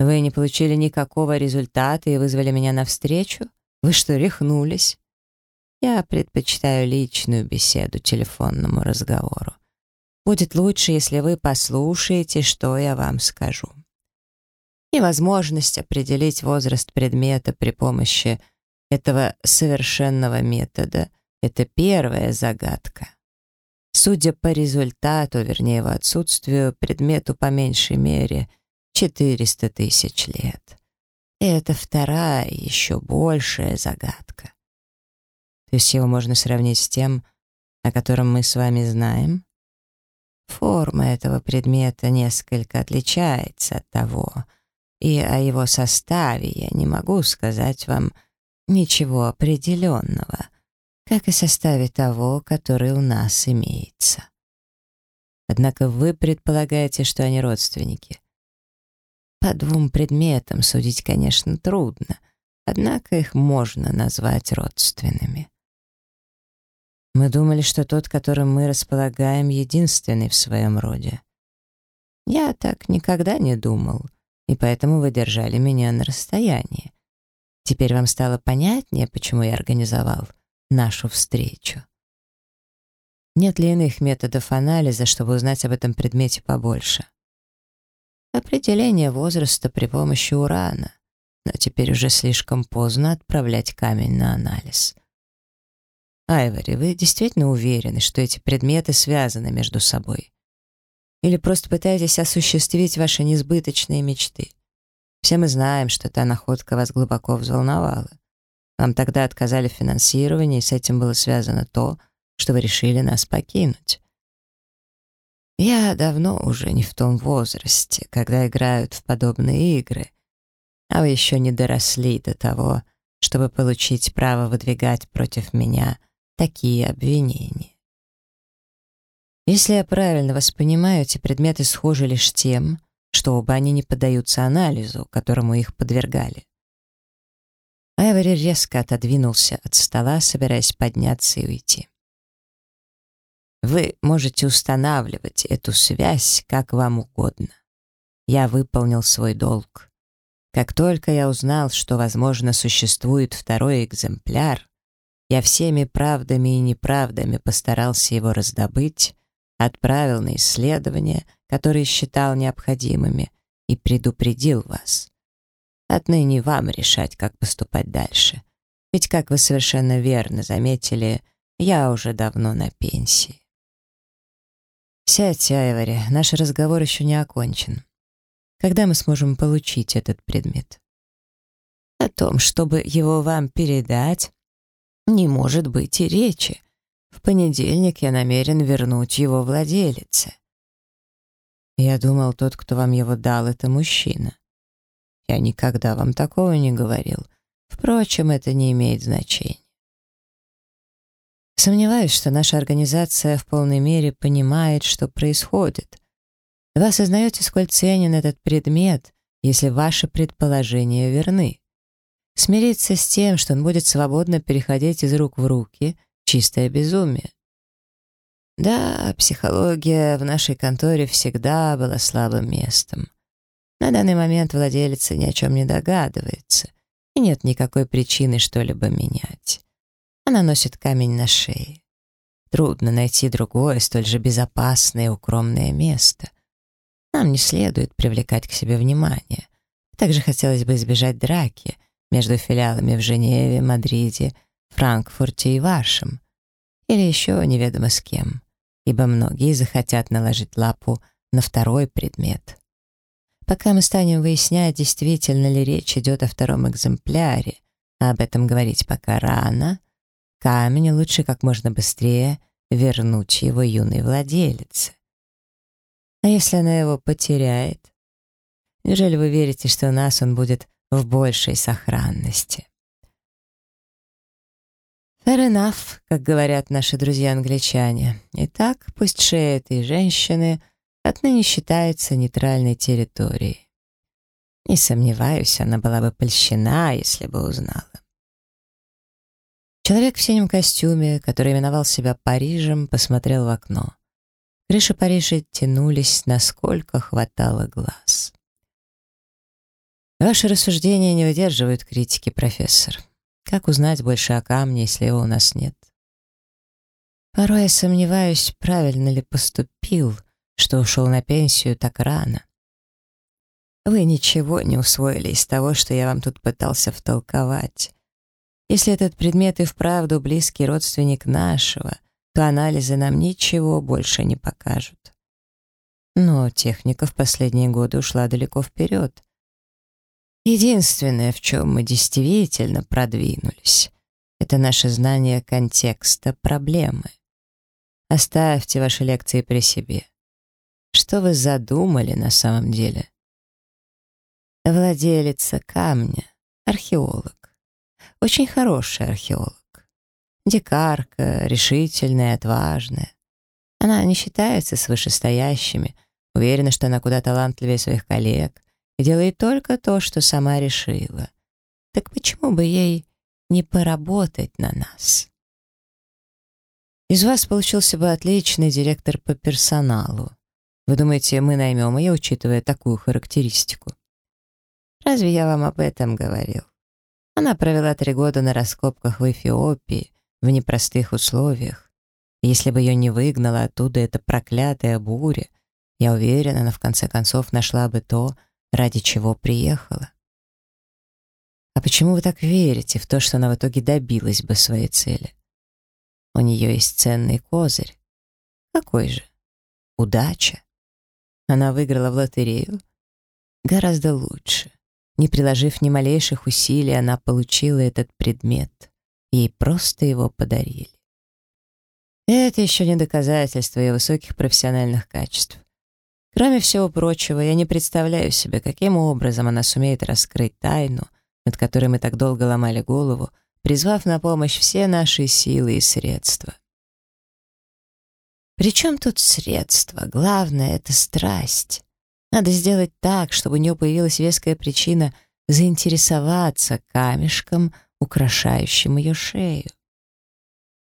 S1: Вы не получили никакого результата и вызвали меня навстречу? Вы что, рехнулись? Я предпочитаю личную беседу телефонному разговору. Будет лучше, если вы послушаете, что я вам скажу. Невозможность определить возраст предмета при помощи этого совершенного метода — это первая загадка. Судя по результату, вернее его отсутствию, предмету по меньшей мере 400 тысяч лет. И это вторая, еще большая загадка. То есть его можно сравнить с тем, о котором мы с вами знаем? Форма этого предмета несколько отличается от того, и о его составе я не могу сказать вам ничего определенного, как и составе того, который у нас имеется. Однако вы предполагаете, что они родственники. По двум предметам судить, конечно, трудно, однако их можно назвать родственными. Мы думали, что тот, которым мы располагаем, единственный в своем роде. Я так никогда не думал, и поэтому вы держали меня на расстоянии. Теперь вам стало понятнее, почему я организовал нашу встречу. Нет ли иных методов анализа, чтобы узнать об этом предмете побольше? Определение возраста при помощи урана, но теперь уже слишком поздно отправлять камень на анализ. Айвори, вы действительно уверены, что эти предметы связаны между собой? Или просто пытаетесь осуществить ваши несбыточные мечты? Все мы знаем, что та находка вас глубоко взволновала. Вам тогда отказали в финансировании, и с этим было связано то, что вы решили нас покинуть. Я давно уже не в том возрасте, когда играют в подобные игры, а вы еще не доросли до того, чтобы получить право выдвигать против меня такие обвинения. Если я правильно воспринимаю, эти предметы схожи лишь тем, что оба они не поддаются анализу, которому их подвергали. Айвори резко отодвинулся от стола, собираясь подняться и уйти. Вы можете устанавливать эту связь как вам угодно. Я выполнил свой долг. Как только я узнал, что, возможно, существует второй экземпляр, я всеми правдами и неправдами постарался его раздобыть, отправил на исследования, которые считал необходимыми, и предупредил вас. Отныне вам решать, как поступать дальше. Ведь, как вы совершенно верно заметили, я уже давно на пенсии. «Сядьте, Айвори, наш разговор еще не окончен. Когда мы сможем получить этот предмет?» «О том, чтобы его вам передать, не может быть и речи. В понедельник я намерен вернуть его владелице». «Я думал, тот, кто вам его дал, это мужчина». «Я никогда вам такого не говорил. Впрочем, это не имеет значения. Сомневаюсь, что наша организация в полной мере понимает, что происходит. Вы осознаете, сколь ценен этот предмет, если ваши предположения верны. Смириться с тем, что он будет свободно переходить из рук в руки — чистое безумие. Да, психология в нашей конторе всегда была слабым местом. На данный момент владелица ни о чем не догадывается, и нет никакой причины что-либо менять. Она носит камень на шее. Трудно найти другое, столь же безопасное и укромное место. Нам не следует привлекать к себе внимание. Также хотелось бы избежать драки между филиалами в Женеве, Мадриде, Франкфурте и вашим. Или еще неведомо с кем, ибо многие захотят наложить лапу на второй предмет. Пока мы станем выяснять, действительно ли речь идет о втором экземпляре, а об этом говорить пока рано, Камень лучше как можно быстрее вернуть его юной владелице. А если она его потеряет? Неужели вы верите, что у нас он будет в большей сохранности? Fair enough, как говорят наши друзья-англичане. Итак, пусть шея этой женщины отныне считается нейтральной территорией. Не сомневаюсь, она была бы польщена, если бы узнала. Человек в синем костюме, который именовал себя Парижем, посмотрел в окно. Крыши Парижа тянулись, насколько хватало глаз. Ваши рассуждения не выдерживают критики, профессор. Как узнать больше о камне, если его у нас нет? Порой я сомневаюсь, правильно ли поступил, что ушел на пенсию так рано. Вы ничего не усвоили из того, что я вам тут пытался втолковать. Если этот предмет и вправду близкий родственник нашего, то анализы нам ничего больше не покажут. Но техника в последние годы ушла далеко вперед. Единственное, в чем мы действительно продвинулись, это наше знание контекста проблемы. Оставьте ваши лекции при себе. Что вы задумали на самом деле? Владелица камня, археолог. Очень хороший археолог. Дикарка, решительная, отважная. Она не считается с вышестоящими, уверена, что она куда талантливее своих коллег делает только то, что сама решила. Так почему бы ей не поработать на нас? Из вас получился бы отличный директор по персоналу. Вы думаете, мы наймем ее, учитывая такую характеристику? Разве я вам об этом говорил? Она провела три года на раскопках в Эфиопии, в непростых условиях. Если бы ее не выгнала оттуда эта проклятая буря, я уверен, она в конце концов нашла бы то, ради чего приехала. А почему вы так верите в то, что она в итоге добилась бы своей цели? У нее есть ценный козырь. Какой же? Удача. Она выиграла в лотерею. Гораздо лучше. Не приложив ни малейших усилий, она получила этот предмет. Ей просто его подарили. Это еще не доказательство ее высоких профессиональных качеств. Кроме всего прочего, я не представляю себе, каким образом она сумеет раскрыть тайну, над которой мы так долго ломали голову, призвав на помощь все наши силы и средства. Причем тут средства? Главное — это страсть. Надо сделать так, чтобы у нее появилась веская причина заинтересоваться камешком, украшающим ее шею.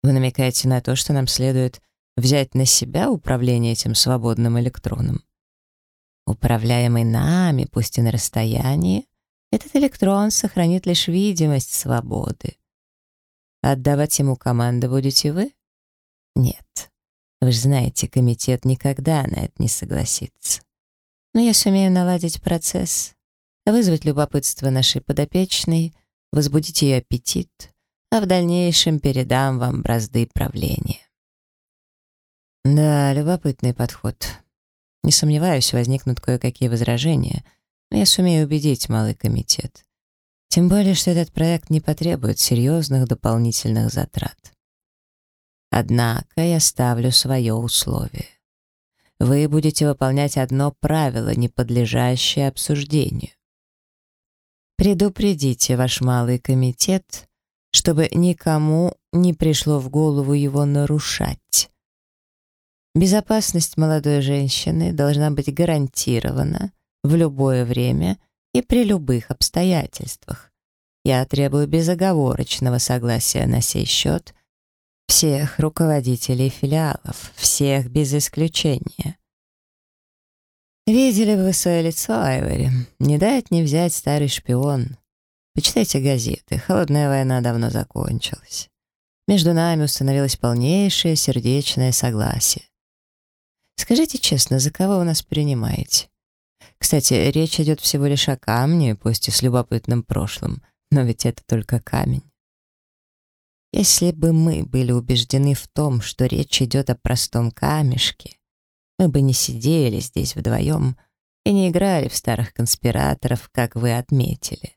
S1: Вы намекаете на то, что нам следует взять на себя управление этим свободным электроном. Управляемый нами, пусть и на расстоянии, этот электрон сохранит лишь видимость свободы. Отдавать ему команды будете вы? Нет. Вы же знаете, комитет никогда на это не согласится. Но я сумею наладить процесс, вызвать любопытство нашей подопечной, возбудить ее аппетит, а в дальнейшем передам вам бразды правления. Да, любопытный подход. Не сомневаюсь, возникнут кое-какие возражения, но я сумею убедить малый комитет. Тем более, что этот проект не потребует серьезных дополнительных затрат. Однако я ставлю свое условие. Вы будете выполнять одно правило, не подлежащее обсуждению. Предупредите ваш малый комитет, чтобы никому не пришло в голову его нарушать. Безопасность молодой женщины должна быть гарантирована в любое время и при любых обстоятельствах. Я требую безоговорочного согласия на сей счет всех руководителей филиалов, всех без исключения. Видели бы вы свое лицо, Айвори? Не дать не взять старый шпион. Почитайте газеты. Холодная война давно закончилась. Между нами установилось полнейшее сердечное согласие. Скажите честно, за кого вы нас принимаете? Кстати, речь идет всего лишь о камне, пусть и с любопытным прошлым, но ведь это только камень. Если бы мы были убеждены в том, что речь идет о простом камешке, мы бы не сидели здесь вдвоем и не играли в старых конспираторов, как вы отметили.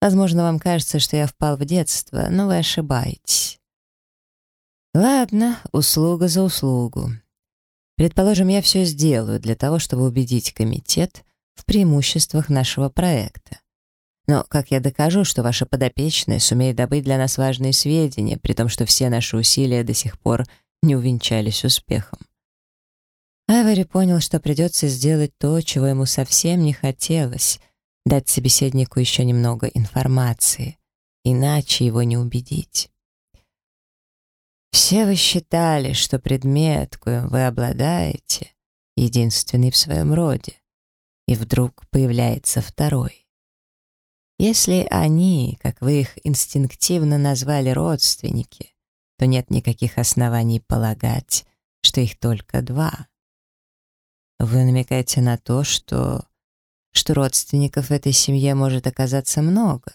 S1: Возможно, вам кажется, что я впал в детство, но вы ошибаетесь. Ладно, услуга за услугу. Предположим, я все сделаю для того, чтобы убедить комитет в преимуществах нашего проекта. Но как я докажу, что ваша подопечная сумеет добыть для нас важные сведения, при том, что все наши усилия до сих пор не увенчались успехом? Айвори понял, что придется сделать то, чего ему совсем не хотелось — дать собеседнику еще немного информации, иначе его не убедить. Все вы считали, что предмет, коим вы обладаете, единственный в своем роде, и вдруг появляется второй. Если они, как вы их инстинктивно назвали родственники, то нет никаких оснований полагать, что их только два. Вы намекаете на то, что... что родственников в этой семье может оказаться много.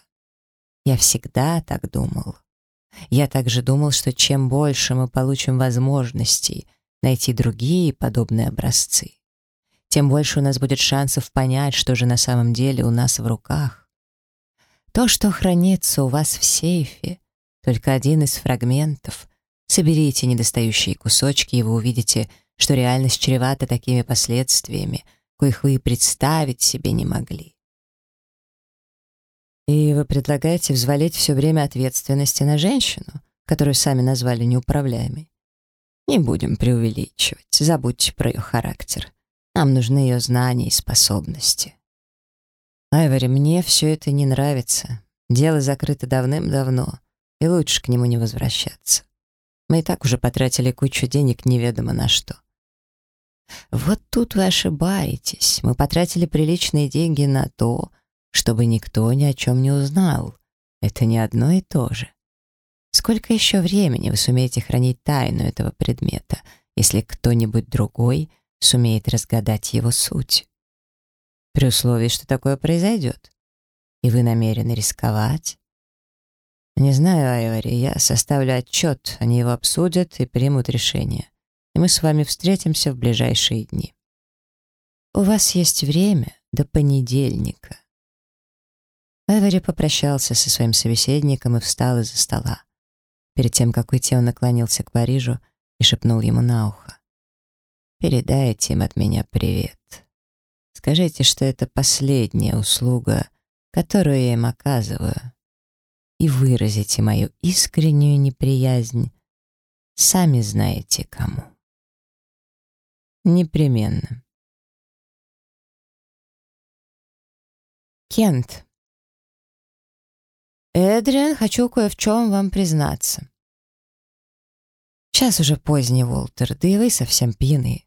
S1: Я всегда так думал. Я также думал, что чем больше мы получим возможностей найти другие подобные образцы, тем больше у нас будет шансов понять, что же на самом деле у нас в руках. То, что хранится у вас в сейфе, только один из фрагментов. Соберите недостающие кусочки, и вы увидите, что реальность чревата такими последствиями, коих вы и представить себе не могли. И вы предлагаете взвалить все время ответственности на женщину, которую сами назвали неуправляемой. Не будем преувеличивать, забудьте про ее характер. Нам нужны ее знания и способности. Айвори, мне все это не нравится. Дело закрыто давным-давно, и лучше к нему не возвращаться. Мы и так уже потратили кучу денег неведомо на что. Вот тут вы ошибаетесь. Мы потратили приличные деньги на то, чтобы никто ни о чем не узнал. Это не одно и то же. Сколько еще времени вы сумеете хранить тайну этого предмета, если кто-нибудь другой сумеет разгадать его суть? При условии, что такое произойдет. И вы намерены рисковать? Не знаю, Айвори, я составлю отчет, они его обсудят и примут решение. И мы с вами встретимся в ближайшие дни. У вас есть время до понедельника. Айвори попрощался со своим собеседником и встал из-за стола. Перед тем, как уйти, он наклонился к Парижу и шепнул ему на ухо. «Передайте им от меня привет. Скажите, что это последняя услуга, которую я им оказываю, и выразите мою искреннюю неприязнь, сами знаете кому». Непременно. Кент. «Эдриан, хочу кое в чем вам признаться». «Сейчас уже поздний, Волтер, да и вы совсем пьяны.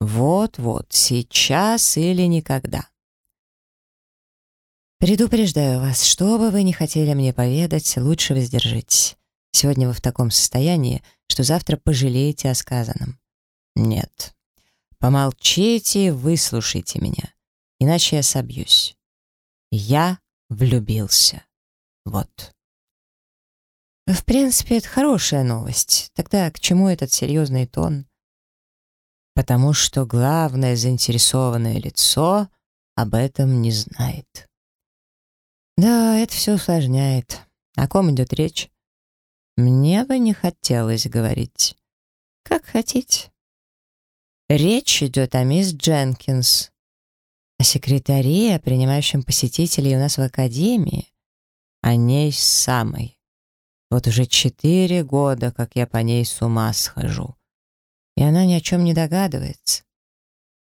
S1: Вот-вот, сейчас или никогда». «Предупреждаю вас, что бы вы ни хотели мне поведать, лучше воздержитесь. Сегодня вы в таком состоянии, что завтра пожалеете о сказанном». «Нет. Помолчите и выслушайте меня, иначе я собьюсь. Я влюбился». Вот. В принципе, это хорошая новость. Тогда к чему этот серьезный тон? Потому что главное заинтересованное лицо об этом не знает. Да, это все усложняет. О ком идет речь? Мне бы не хотелось говорить. Как хотите. Речь идет о мисс Дженкинс, о секретаре, принимающем посетителей у нас в академии о ней самой. Вот уже четыре года, как я по ней с ума схожу. И она ни о чем не догадывается.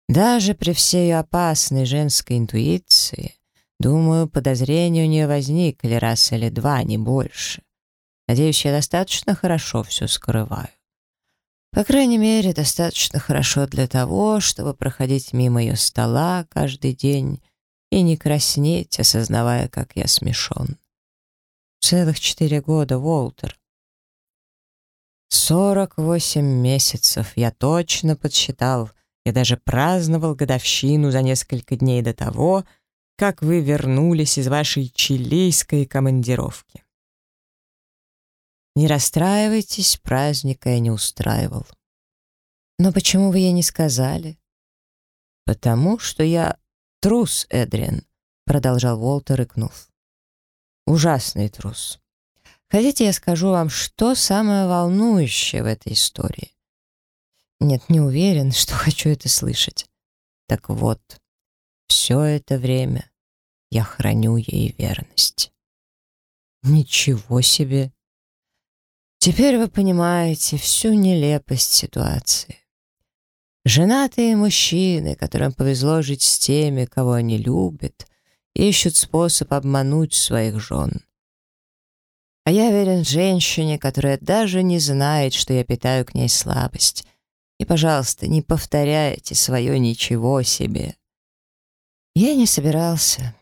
S1: Даже при всей опасной женской интуиции, думаю, подозрения у нее возникли раз или два, не больше. Надеюсь, я достаточно хорошо все скрываю. По крайней мере, достаточно хорошо для того, чтобы проходить мимо ее стола каждый день и не краснеть, осознавая, как я смешон. Целых четыре года, Уолтер. Сорок восемь месяцев, я точно подсчитал. Я даже праздновал годовщину за несколько дней до того, как вы вернулись из вашей чилийской командировки. Не расстраивайтесь, праздника я не устраивал. Но почему вы ей не сказали? Потому что я трус, Эдриан, продолжал Уолтер, икнув. Ужасный трус. Хотите, я скажу вам, что самое волнующее в этой истории? Нет, не уверен, что хочу это слышать. Так вот, все это время я храню ей верность. Ничего себе! Теперь вы понимаете всю нелепость ситуации. Женатые мужчины, которым повезло жить с теми, кого они любят, ищут способ обмануть своих жен. А я верен женщине, которая даже не знает, что я питаю к ней слабость. И, пожалуйста, не повторяйте свое ничего себе. Я не собирался.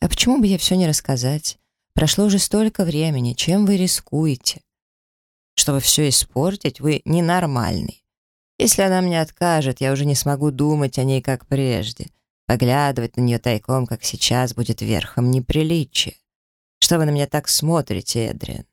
S1: А почему бы ей все не рассказать? Прошло уже столько времени, чем вы рискуете? Чтобы все испортить, вы ненормальный. Если она мне откажет, я уже не смогу думать о ней как прежде. Поглядывать на нее тайком, как сейчас, будет верхом неприличия. Что вы на меня так смотрите, Эдриан?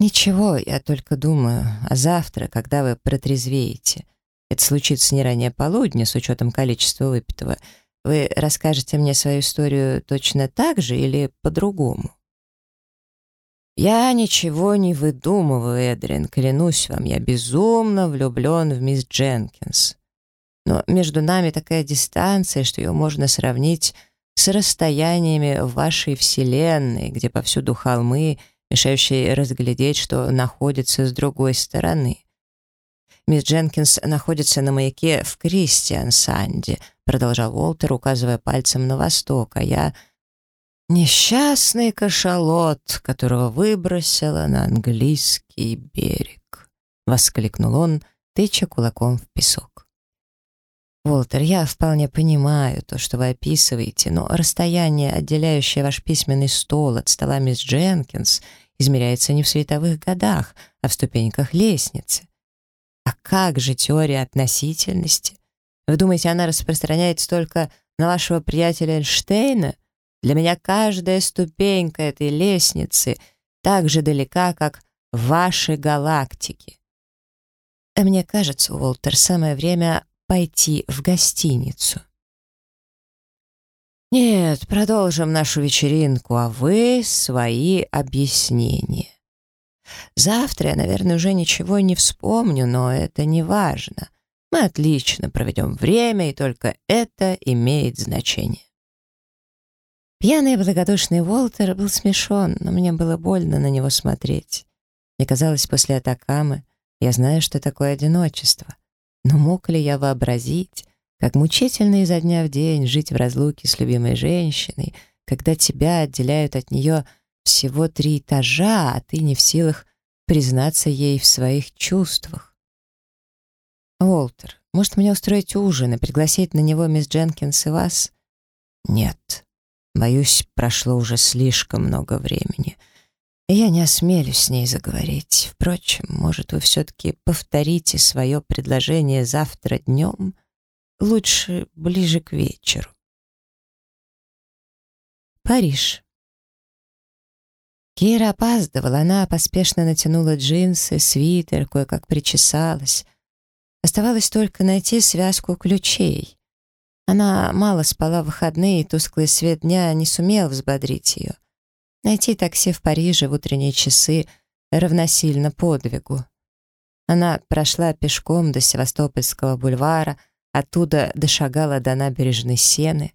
S1: Ничего, я только думаю, а завтра, когда вы протрезвеете, это случится не ранее полудня, с учетом количества выпитого, вы расскажете мне свою историю точно так же или по-другому? «Я ничего не выдумываю, Эдрин, клянусь вам, я безумно влюблен в мисс Дженкинс. Но между нами такая дистанция, что ее можно сравнить с расстояниями в вашей вселенной, где повсюду холмы, мешающие разглядеть, что находится с другой стороны. Мисс Дженкинс находится на маяке в Кристиан-Санде, продолжал Уолтер, указывая пальцем на восток, а я несчастный кашалот, которого выбросила на английский берег, воскликнул он, тыча кулаком в песок. Уолтер, я вполне понимаю то, что вы описываете, но расстояние, отделяющее ваш письменный стол от стола мисс Дженкинс, измеряется не в световых годах, а в ступеньках лестницы. А как же теория относительности? Вы думаете, она распространяется только на вашего приятеля Эйнштейна? Для меня каждая ступенька этой лестницы так же далека, как ваши галактики. А мне кажется, Уолтер, самое время пойти в гостиницу. Нет, продолжим нашу вечеринку, а вы свои объяснения. Завтра я, наверное, уже ничего не вспомню, но это не важно. Мы отлично проведем время, и только это имеет значение. Пьяный и благодушный Уолтер был смешон, но мне было больно на него смотреть. Мне казалось, после Атакамы я знаю, что такое одиночество. Но мог ли я вообразить, как мучительно изо дня в день жить в разлуке с любимой женщиной, когда тебя отделяют от нее всего три этажа, а ты не в силах признаться ей в своих чувствах? «Уолтер, может, мне устроить ужин и пригласить на него мисс Дженкинс и вас?» «Нет. Боюсь, прошло уже слишком много времени я не осмелюсь с ней заговорить. Впрочем, может, вы все-таки повторите свое предложение завтра днем, лучше ближе к вечеру. Париж. Кира опаздывала, она поспешно натянула джинсы, свитер, кое-как причесалась. Оставалось только найти связку ключей. Она мало спала в выходные, и тусклый свет дня не сумел взбодрить ее. Найти такси в Париже в утренние часы равносильно подвигу. Она прошла пешком до Севастопольского бульвара, оттуда дошагала до набережной Сены.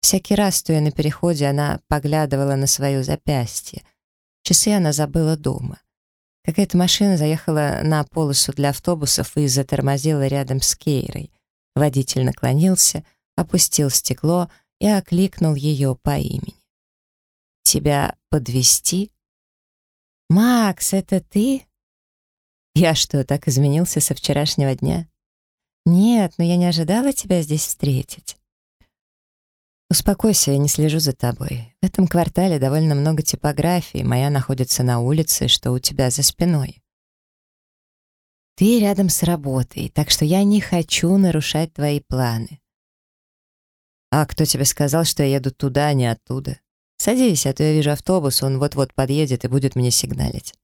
S1: Всякий раз, стоя на переходе, она поглядывала на свое запястье. Часы она забыла дома. Какая-то машина заехала на полосу для автобусов и затормозила рядом с Кейрой. Водитель наклонился, опустил стекло и окликнул ее по имени. Тебя подвести? Макс, это ты? Я что, так изменился со вчерашнего дня? Нет, но я не ожидала тебя здесь встретить. Успокойся, я не слежу за тобой. В этом квартале довольно много типографий, моя находится на улице, что у тебя за спиной. Ты рядом с работой, так что я не хочу нарушать твои планы. А кто тебе сказал, что я еду туда, а не оттуда? «Садись, а то я вижу автобус, он вот-вот подъедет и будет мне сигналить».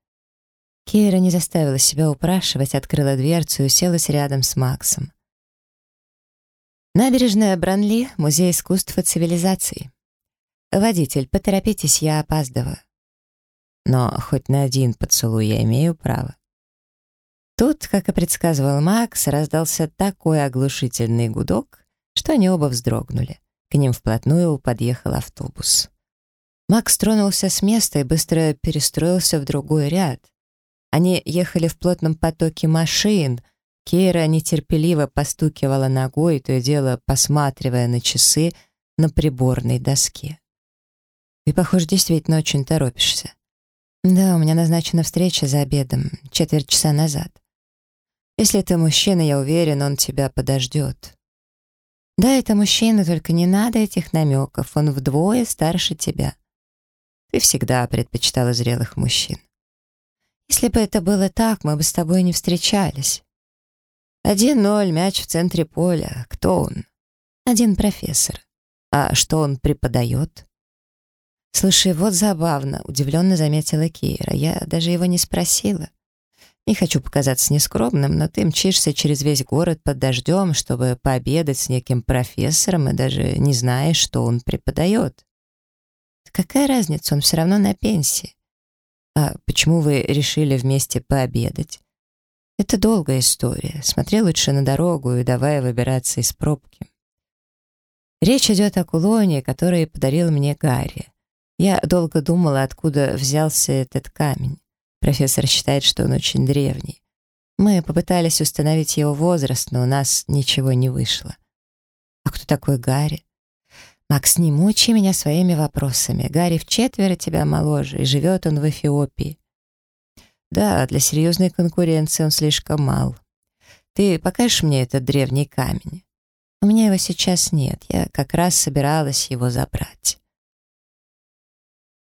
S1: Кейра не заставила себя упрашивать, открыла дверцу и уселась рядом с Максом. Набережная Бранли, музей искусств и цивилизации. Водитель, поторопитесь, я опаздываю. Но хоть на один поцелуй я имею право. Тут, как и предсказывал Макс, раздался такой оглушительный гудок, что они оба вздрогнули. К ним вплотную подъехал автобус. Макс тронулся с места и быстро перестроился в другой ряд. Они ехали в плотном потоке машин. Кейра нетерпеливо постукивала ногой, то и дело посматривая на часы на приборной доске. «Ты, похоже, действительно очень торопишься». «Да, у меня назначена встреча за обедом, четверть часа назад. Если ты мужчина, я уверен, он тебя подождет». «Да, это мужчина, только не надо этих намеков, он вдвое старше тебя». Ты всегда предпочитала зрелых мужчин. Если бы это было так, мы бы с тобой не встречались. Один ноль, мяч в центре поля. Кто он? Один профессор. А что он преподает? Слушай, вот забавно, удивленно заметила Кира. Я даже его не спросила. Не хочу показаться нескромным, но ты мчишься через весь город под дождем, чтобы пообедать с неким профессором и даже не знаешь, что он преподает. Какая разница, он все равно на пенсии. «А почему вы решили вместе пообедать?» «Это долгая история. Смотри лучше на дорогу и давай выбираться из пробки». Речь идет о кулоне, который подарил мне Гарри. Я долго думала, откуда взялся этот камень. Профессор считает, что он очень древний. Мы попытались установить его возраст, но у нас ничего не вышло. А кто такой Гарри? Макс, не мучай меня своими вопросами. Гарри в четверо тебя моложе, и живет он в Эфиопии. Да, для серьезной конкуренции он слишком мал. Ты покажешь мне этот древний камень? У меня его сейчас нет, я как раз собиралась его забрать.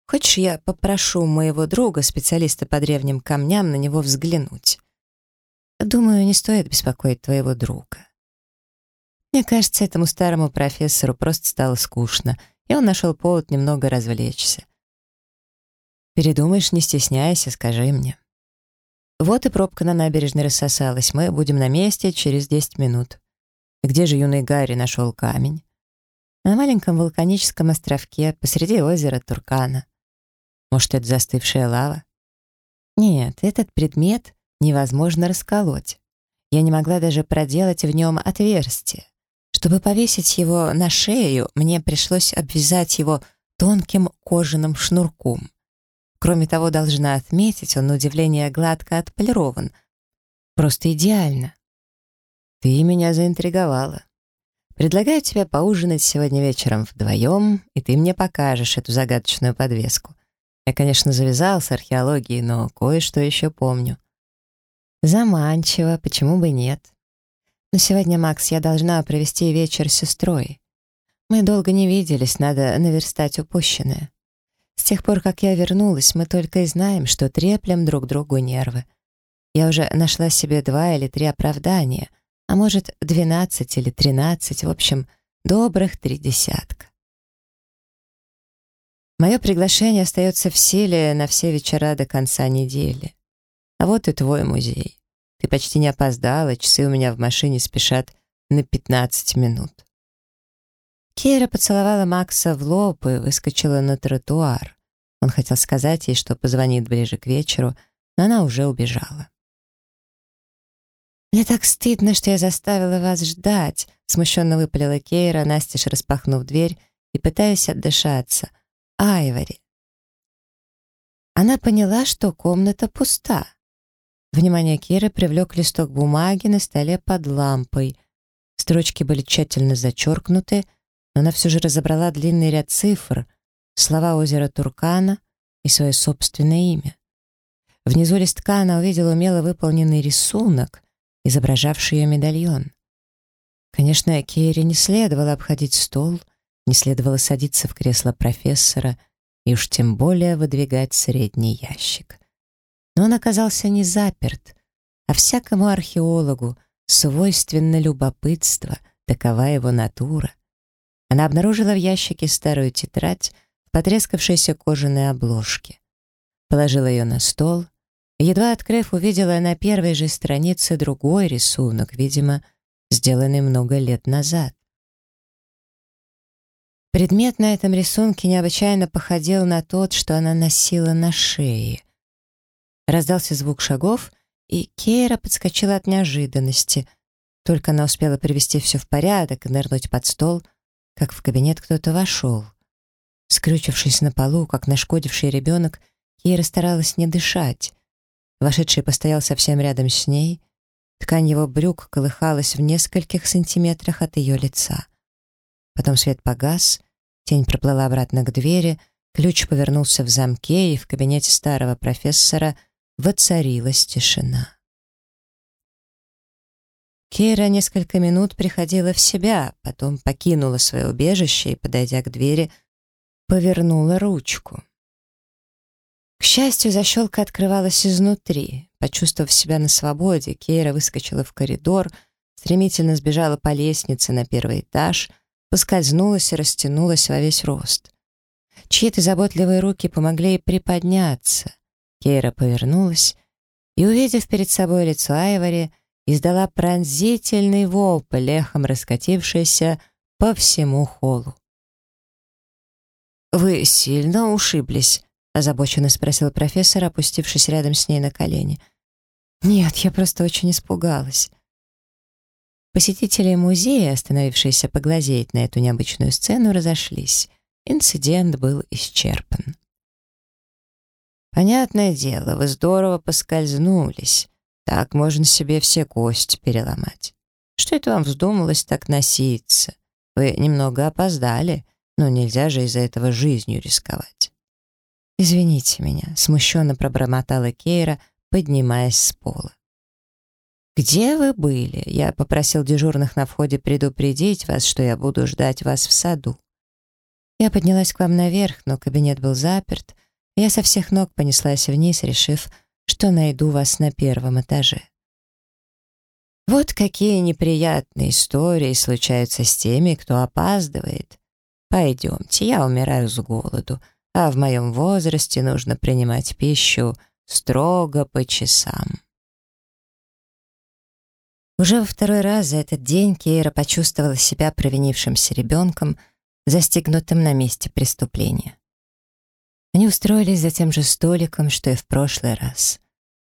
S1: Хочешь, я попрошу моего друга, специалиста по древним камням, на него взглянуть? Думаю, не стоит беспокоить твоего друга. Мне кажется, этому старому профессору просто стало скучно, и он нашел повод немного развлечься. Передумаешь, не стесняйся, скажи мне. Вот и пробка на набережной рассосалась. Мы будем на месте через 10 минут. Где же юный Гарри нашел камень? На маленьком вулканическом островке посреди озера Туркана. Может, это застывшая лава? Нет, этот предмет невозможно расколоть. Я не могла даже проделать в нем отверстие. Чтобы повесить его на шею, мне пришлось обвязать его тонким кожаным шнурком. Кроме того, должна отметить, он на удивление гладко отполирован. Просто идеально. Ты меня заинтриговала. Предлагаю тебе поужинать сегодня вечером вдвоем, и ты мне покажешь эту загадочную подвеску. Я, конечно, завязал с археологией, но кое-что еще помню. Заманчиво, почему бы нет? Но сегодня, Макс, я должна провести вечер с сестрой. Мы долго не виделись, надо наверстать упущенное. С тех пор, как я вернулась, мы только и знаем, что треплем друг другу нервы. Я уже нашла себе два или три оправдания, а может, двенадцать или тринадцать, в общем, добрых три десятка. Мое приглашение остается в силе на все вечера до конца недели. А вот и твой музей. Ты почти не опоздала, часы у меня в машине спешат на 15 минут. Кейра поцеловала Макса в лоб и выскочила на тротуар. Он хотел сказать ей, что позвонит ближе к вечеру, но она уже убежала. «Мне так стыдно, что я заставила вас ждать», — смущенно выпалила Кейра, настежь распахнув дверь и пытаясь отдышаться — Айвори. Она поняла, что комната пуста. Внимание Киры привлек листок бумаги на столе под лампой. Строчки были тщательно зачеркнуты, но она все же разобрала длинный ряд цифр, слова озера Туркана и свое собственное имя. Внизу листка она увидела умело выполненный рисунок, изображавший ее медальон. Конечно, Кейре не следовало обходить стол — не следовало садиться в кресло профессора и уж тем более выдвигать средний ящик. Но он оказался не заперт, а всякому археологу свойственно любопытство, такова его натура. Она обнаружила в ящике старую тетрадь в потрескавшейся кожаной обложке. Положила ее на стол, и, едва открыв, увидела на первой же странице другой рисунок, видимо, сделанный много лет назад. Предмет на этом рисунке необычайно походил на тот, что она носила на шее. Раздался звук шагов, и Кейра подскочила от неожиданности. Только она успела привести все в порядок и нырнуть под стол, как в кабинет кто-то вошел. Скрючившись на полу, как нашкодивший ребенок, Кейра старалась не дышать. Вошедший постоял совсем рядом с ней. Ткань его брюк колыхалась в нескольких сантиметрах от ее лица. Потом свет погас, тень проплыла обратно к двери, ключ повернулся в замке, и в кабинете старого профессора воцарилась тишина. Кейра несколько минут приходила в себя, потом покинула свое убежище и, подойдя к двери, повернула ручку. К счастью, защелка открывалась изнутри. Почувствовав себя на свободе, Кейра выскочила в коридор, стремительно сбежала по лестнице на первый этаж — поскользнулась и растянулась во весь рост. Чьи-то заботливые руки помогли ей приподняться. Кейра повернулась и, увидев перед собой лицо Айвори, издала пронзительный вопль, эхом раскатившийся по всему холлу. «Вы сильно ушиблись?» — озабоченно спросил профессор, опустившись рядом с ней на колени. «Нет, я просто очень испугалась». Посетители музея, остановившиеся поглазеть на эту необычную сцену, разошлись. Инцидент был исчерпан. «Понятное дело, вы здорово поскользнулись. Так можно себе все кости переломать. Что это вам вздумалось так носиться? Вы немного опоздали, но нельзя же из-за этого жизнью рисковать». «Извините меня», — смущенно пробормотала Кейра, поднимаясь с пола. «Где вы были? Я попросил дежурных на входе предупредить вас, что я буду ждать вас в саду. Я поднялась к вам наверх, но кабинет был заперт, я со всех ног понеслась вниз, решив, что найду вас на первом этаже. Вот какие неприятные истории случаются с теми, кто опаздывает. Пойдемте, я умираю с голоду, а в моем возрасте нужно принимать пищу строго по часам. Уже во второй раз за этот день Кейра почувствовала себя провинившимся ребенком, застегнутым на месте преступления. Они устроились за тем же столиком, что и в прошлый раз.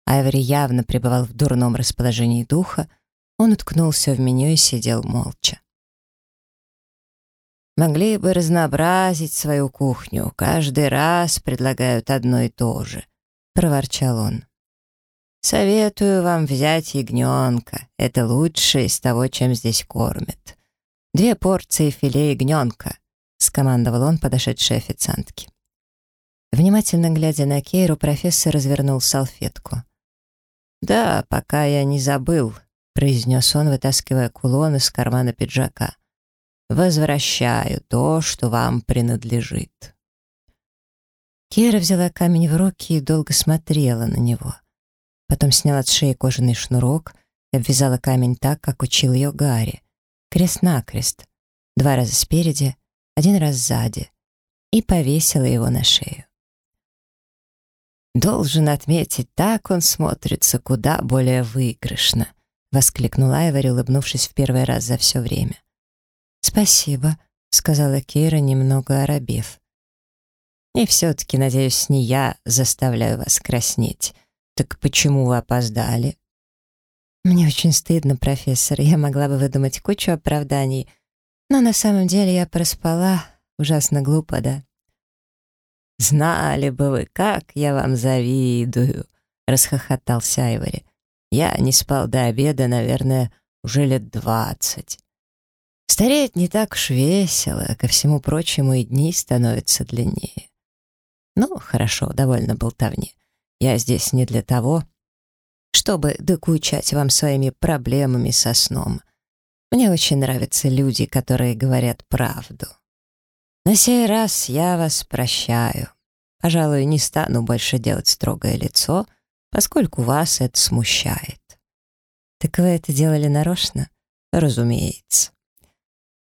S1: Айвори явно пребывал в дурном расположении духа, он уткнулся в меню и сидел молча. «Могли бы разнообразить свою кухню, каждый раз предлагают одно и то же», — проворчал он. Советую вам взять ягненка. Это лучшее из того, чем здесь кормят. Две порции филе ягненка, скомандовал он подошедшей официантке. Внимательно глядя на Кейру, профессор развернул салфетку. «Да, пока я не забыл», — произнес он, вытаскивая кулон из кармана пиджака. «Возвращаю то, что вам принадлежит». Кейра взяла камень в руки и долго смотрела на него. Потом сняла с шеи кожаный шнурок и обвязала камень так, как учил ее Гарри. Крест-накрест. Два раза спереди, один раз сзади. И повесила его на шею. «Должен отметить, так он смотрится куда более выигрышно», — воскликнула Айвори, улыбнувшись в первый раз за все время. «Спасибо», — сказала Кейра, немного оробев. «И все-таки, надеюсь, не я заставляю вас краснеть. «Так почему вы опоздали?» «Мне очень стыдно, профессор. Я могла бы выдумать кучу оправданий. Но на самом деле я проспала. Ужасно глупо, да?» «Знали бы вы, как я вам завидую!» — расхохотался Айвори. «Я не спал до обеда, наверное, уже лет двадцать. Стареть не так уж весело, ко всему прочему и дни становятся длиннее. Ну, хорошо, довольно болтовни. Я здесь не для того, чтобы докучать вам своими проблемами со сном. Мне очень нравятся люди, которые говорят правду. На сей раз я вас прощаю. Пожалуй, не стану больше делать строгое лицо, поскольку вас это смущает. Так вы это делали нарочно? Разумеется.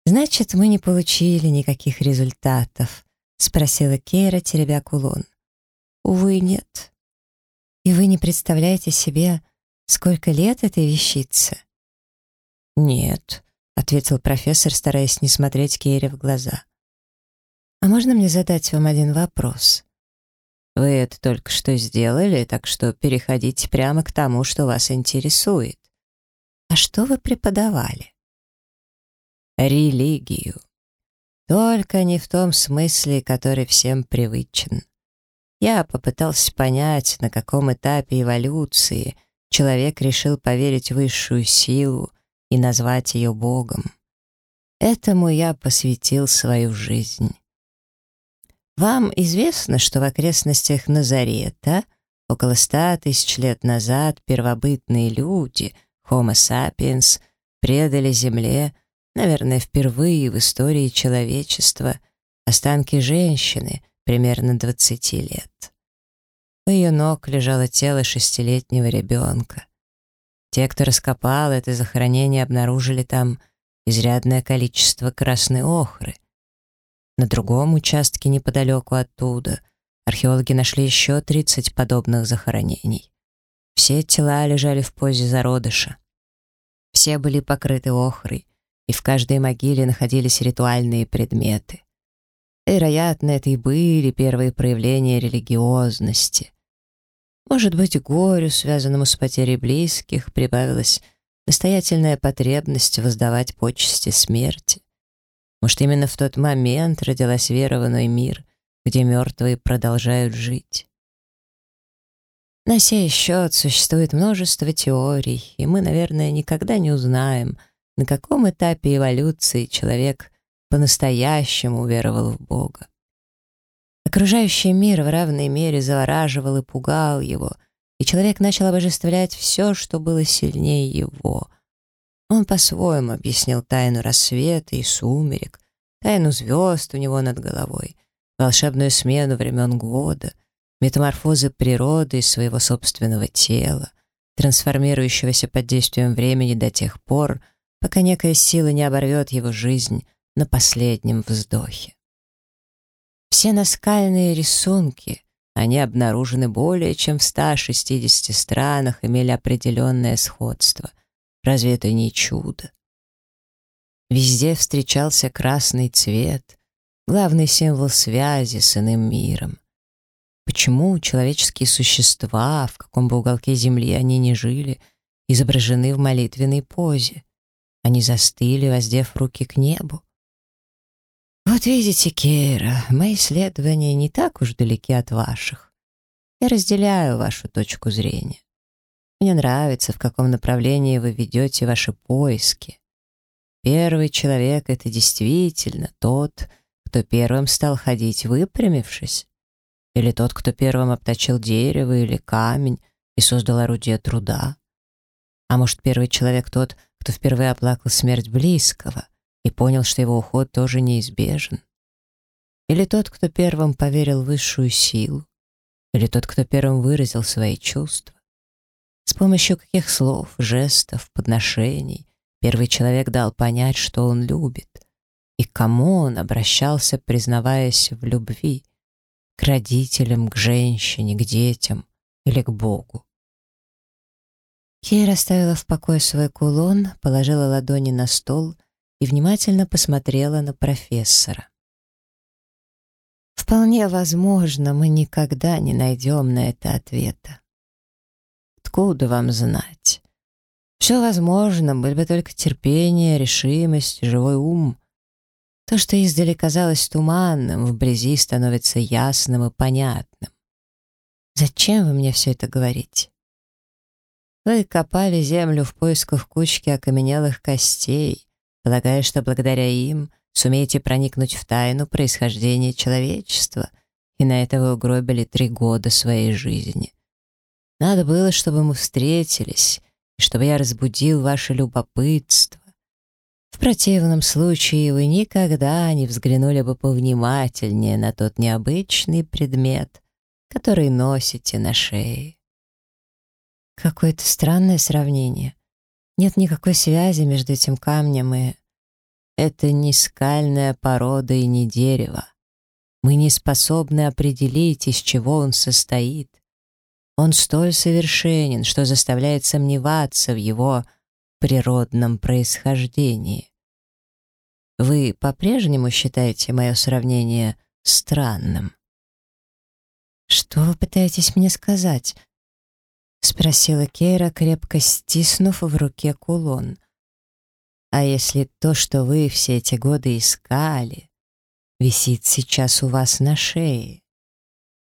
S1: Значит, мы не получили никаких результатов, спросила Кейра, теребя кулон. Увы, нет. И вы не представляете себе, сколько лет этой вещице?» «Нет», — ответил профессор, стараясь не смотреть Кейре в глаза. «А можно мне задать вам один вопрос?» «Вы это только что сделали, так что переходите прямо к тому, что вас интересует. А что вы преподавали?» «Религию. Только не в том смысле, который всем привычен. Я попытался понять, на каком этапе эволюции человек решил поверить в высшую силу и назвать ее Богом. Этому я посвятил свою жизнь. Вам известно, что в окрестностях Назарета около ста тысяч лет назад первобытные люди, Homo sapiens, предали Земле, наверное, впервые в истории человечества, останки женщины — примерно 20 лет. У ее ног лежало тело шестилетнего ребенка. Те, кто раскопал это захоронение, обнаружили там изрядное количество красной охры. На другом участке неподалеку оттуда археологи нашли еще 30 подобных захоронений. Все тела лежали в позе зародыша. Все были покрыты охрой, и в каждой могиле находились ритуальные предметы. Вероятно, это и были первые проявления религиозности. Может быть, горю, связанному с потерей близких, прибавилась настоятельная потребность воздавать почести смерти. Может, именно в тот момент родилась вера в иной мир, где мертвые продолжают жить. На сей счет существует множество теорий, и мы, наверное, никогда не узнаем, на каком этапе эволюции человек по-настоящему уверовал в Бога. Окружающий мир в равной мере завораживал и пугал его, и человек начал обожествлять все, что было сильнее его. Он по-своему объяснил тайну рассвета и сумерек, тайну звезд у него над головой, волшебную смену времен года — метаморфозы природы и своего собственного тела, трансформирующегося под действием времени до тех пор, пока некая сила не оборвет его жизнь на последнем вздохе. Все наскальные рисунки, они обнаружены более чем в 160 странах, имели определенное сходство. Разве это не чудо? Везде встречался красный цвет, главный символ связи с иным миром. Почему человеческие существа, в каком бы уголке Земли они ни жили, изображены в молитвенной позе? Они застыли, воздев руки к небу. Вот видите, Кейра, мои исследования не так уж далеки от ваших. Я разделяю вашу точку зрения. Мне нравится, в каком направлении вы ведете ваши поиски. Первый человек — это действительно тот, кто первым стал ходить выпрямившись. Или тот, кто первым обточил дерево или камень и создал орудие труда? А может, первый человек тот, кто впервые оплакал смерть близкого и понял, что его уход тоже неизбежен? Или тот, кто первым поверил в высшую силу? Или тот, кто первым выразил свои чувства? С помощью каких слов, жестов, подношений первый человек дал понять, что он любит, и к кому он обращался, признаваясь в любви? к родителям, к женщине, к детям или к Богу. Кейра оставила в покое свой кулон, положила ладони на стол и внимательно посмотрела на профессора. Вполне возможно, мы никогда не найдем на это ответа. Откуда вам знать? Все возможно, были бы только терпение, решимость, живой ум. То, что издали казалось туманным, вблизи становится ясным и понятным. Зачем вы мне все это говорите? Вы копали землю в поисках кучки окаменелых костей, полагая, что благодаря им сумеете проникнуть в тайну происхождения человечества, и на это вы угробили три года своей жизни. Надо было, чтобы мы встретились, и чтобы я разбудил ваше любопытство, в противном случае вы никогда не взглянули бы повнимательнее на тот необычный предмет, который носите на шее. Какое-то странное сравнение. Нет никакой связи между этим камнем и... Это не скальная порода и не дерево. Мы не способны определить, из чего он состоит. Он столь совершенен, что заставляет сомневаться в его природном происхождении. Вы по-прежнему считаете мое сравнение странным? «Что вы пытаетесь мне сказать?» — спросила Кейра, крепко стиснув в руке кулон. «А если то, что вы все эти годы искали, висит сейчас у вас на шее?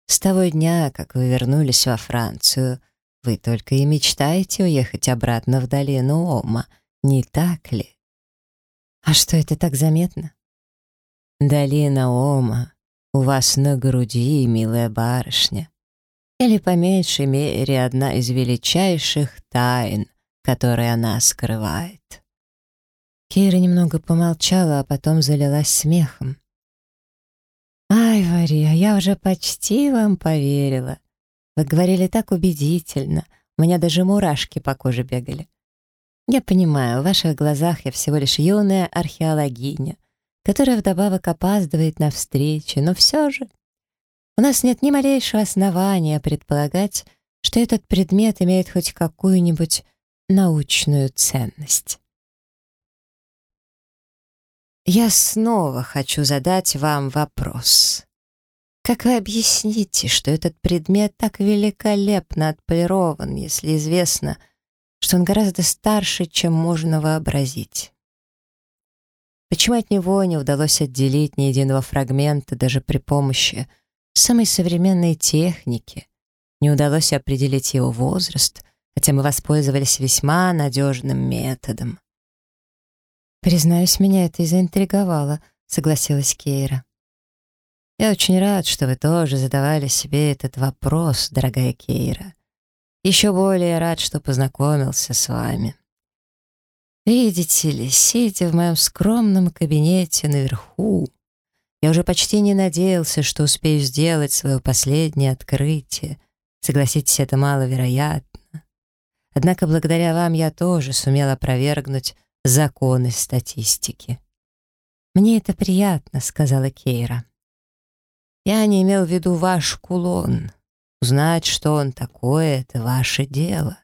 S1: С того дня, как вы вернулись во Францию, вы только и мечтаете уехать обратно в долину Ома, не так ли? А что это так заметно? Долина Ома у вас на груди, милая барышня. Или, по меньшей мере, одна из величайших тайн, которые она скрывает. Кира немного помолчала, а потом залилась смехом. «Ай, Вария, я уже почти вам поверила. Вы говорили так убедительно. У меня даже мурашки по коже бегали. Я понимаю, в ваших глазах я всего лишь юная археологиня, которая вдобавок опаздывает на встречи, но все же у нас нет ни малейшего основания предполагать, что этот предмет имеет хоть какую-нибудь научную ценность. Я снова хочу задать вам вопрос. Как вы объясните, что этот предмет так великолепно отполирован, если известно, что он гораздо старше, чем можно вообразить? Почему от него не удалось отделить ни единого фрагмента даже при помощи самой современной техники? Не удалось определить его возраст, хотя мы воспользовались весьма надежным методом. «Признаюсь, меня это и заинтриговало», — согласилась Кейра. «Я очень рад, что вы тоже задавали себе этот вопрос, дорогая Кейра. Еще более рад, что познакомился с вами. Видите ли, сидя в моем скромном кабинете наверху, я уже почти не надеялся, что успею сделать свое последнее открытие. Согласитесь, это маловероятно. Однако благодаря вам я тоже сумел опровергнуть законы статистики. «Мне это приятно», — сказала Кейра. «Я не имел в виду ваш кулон. Узнать, что он такое, — это ваше дело.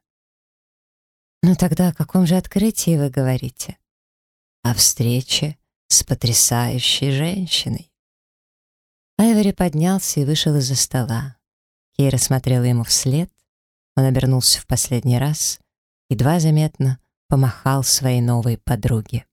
S1: «Ну тогда о каком же открытии вы говорите?» «О встрече с потрясающей женщиной». Айвори поднялся и вышел из-за стола. Кейра смотрела ему вслед. Он обернулся в последний раз, едва заметно помахал своей новой подруге.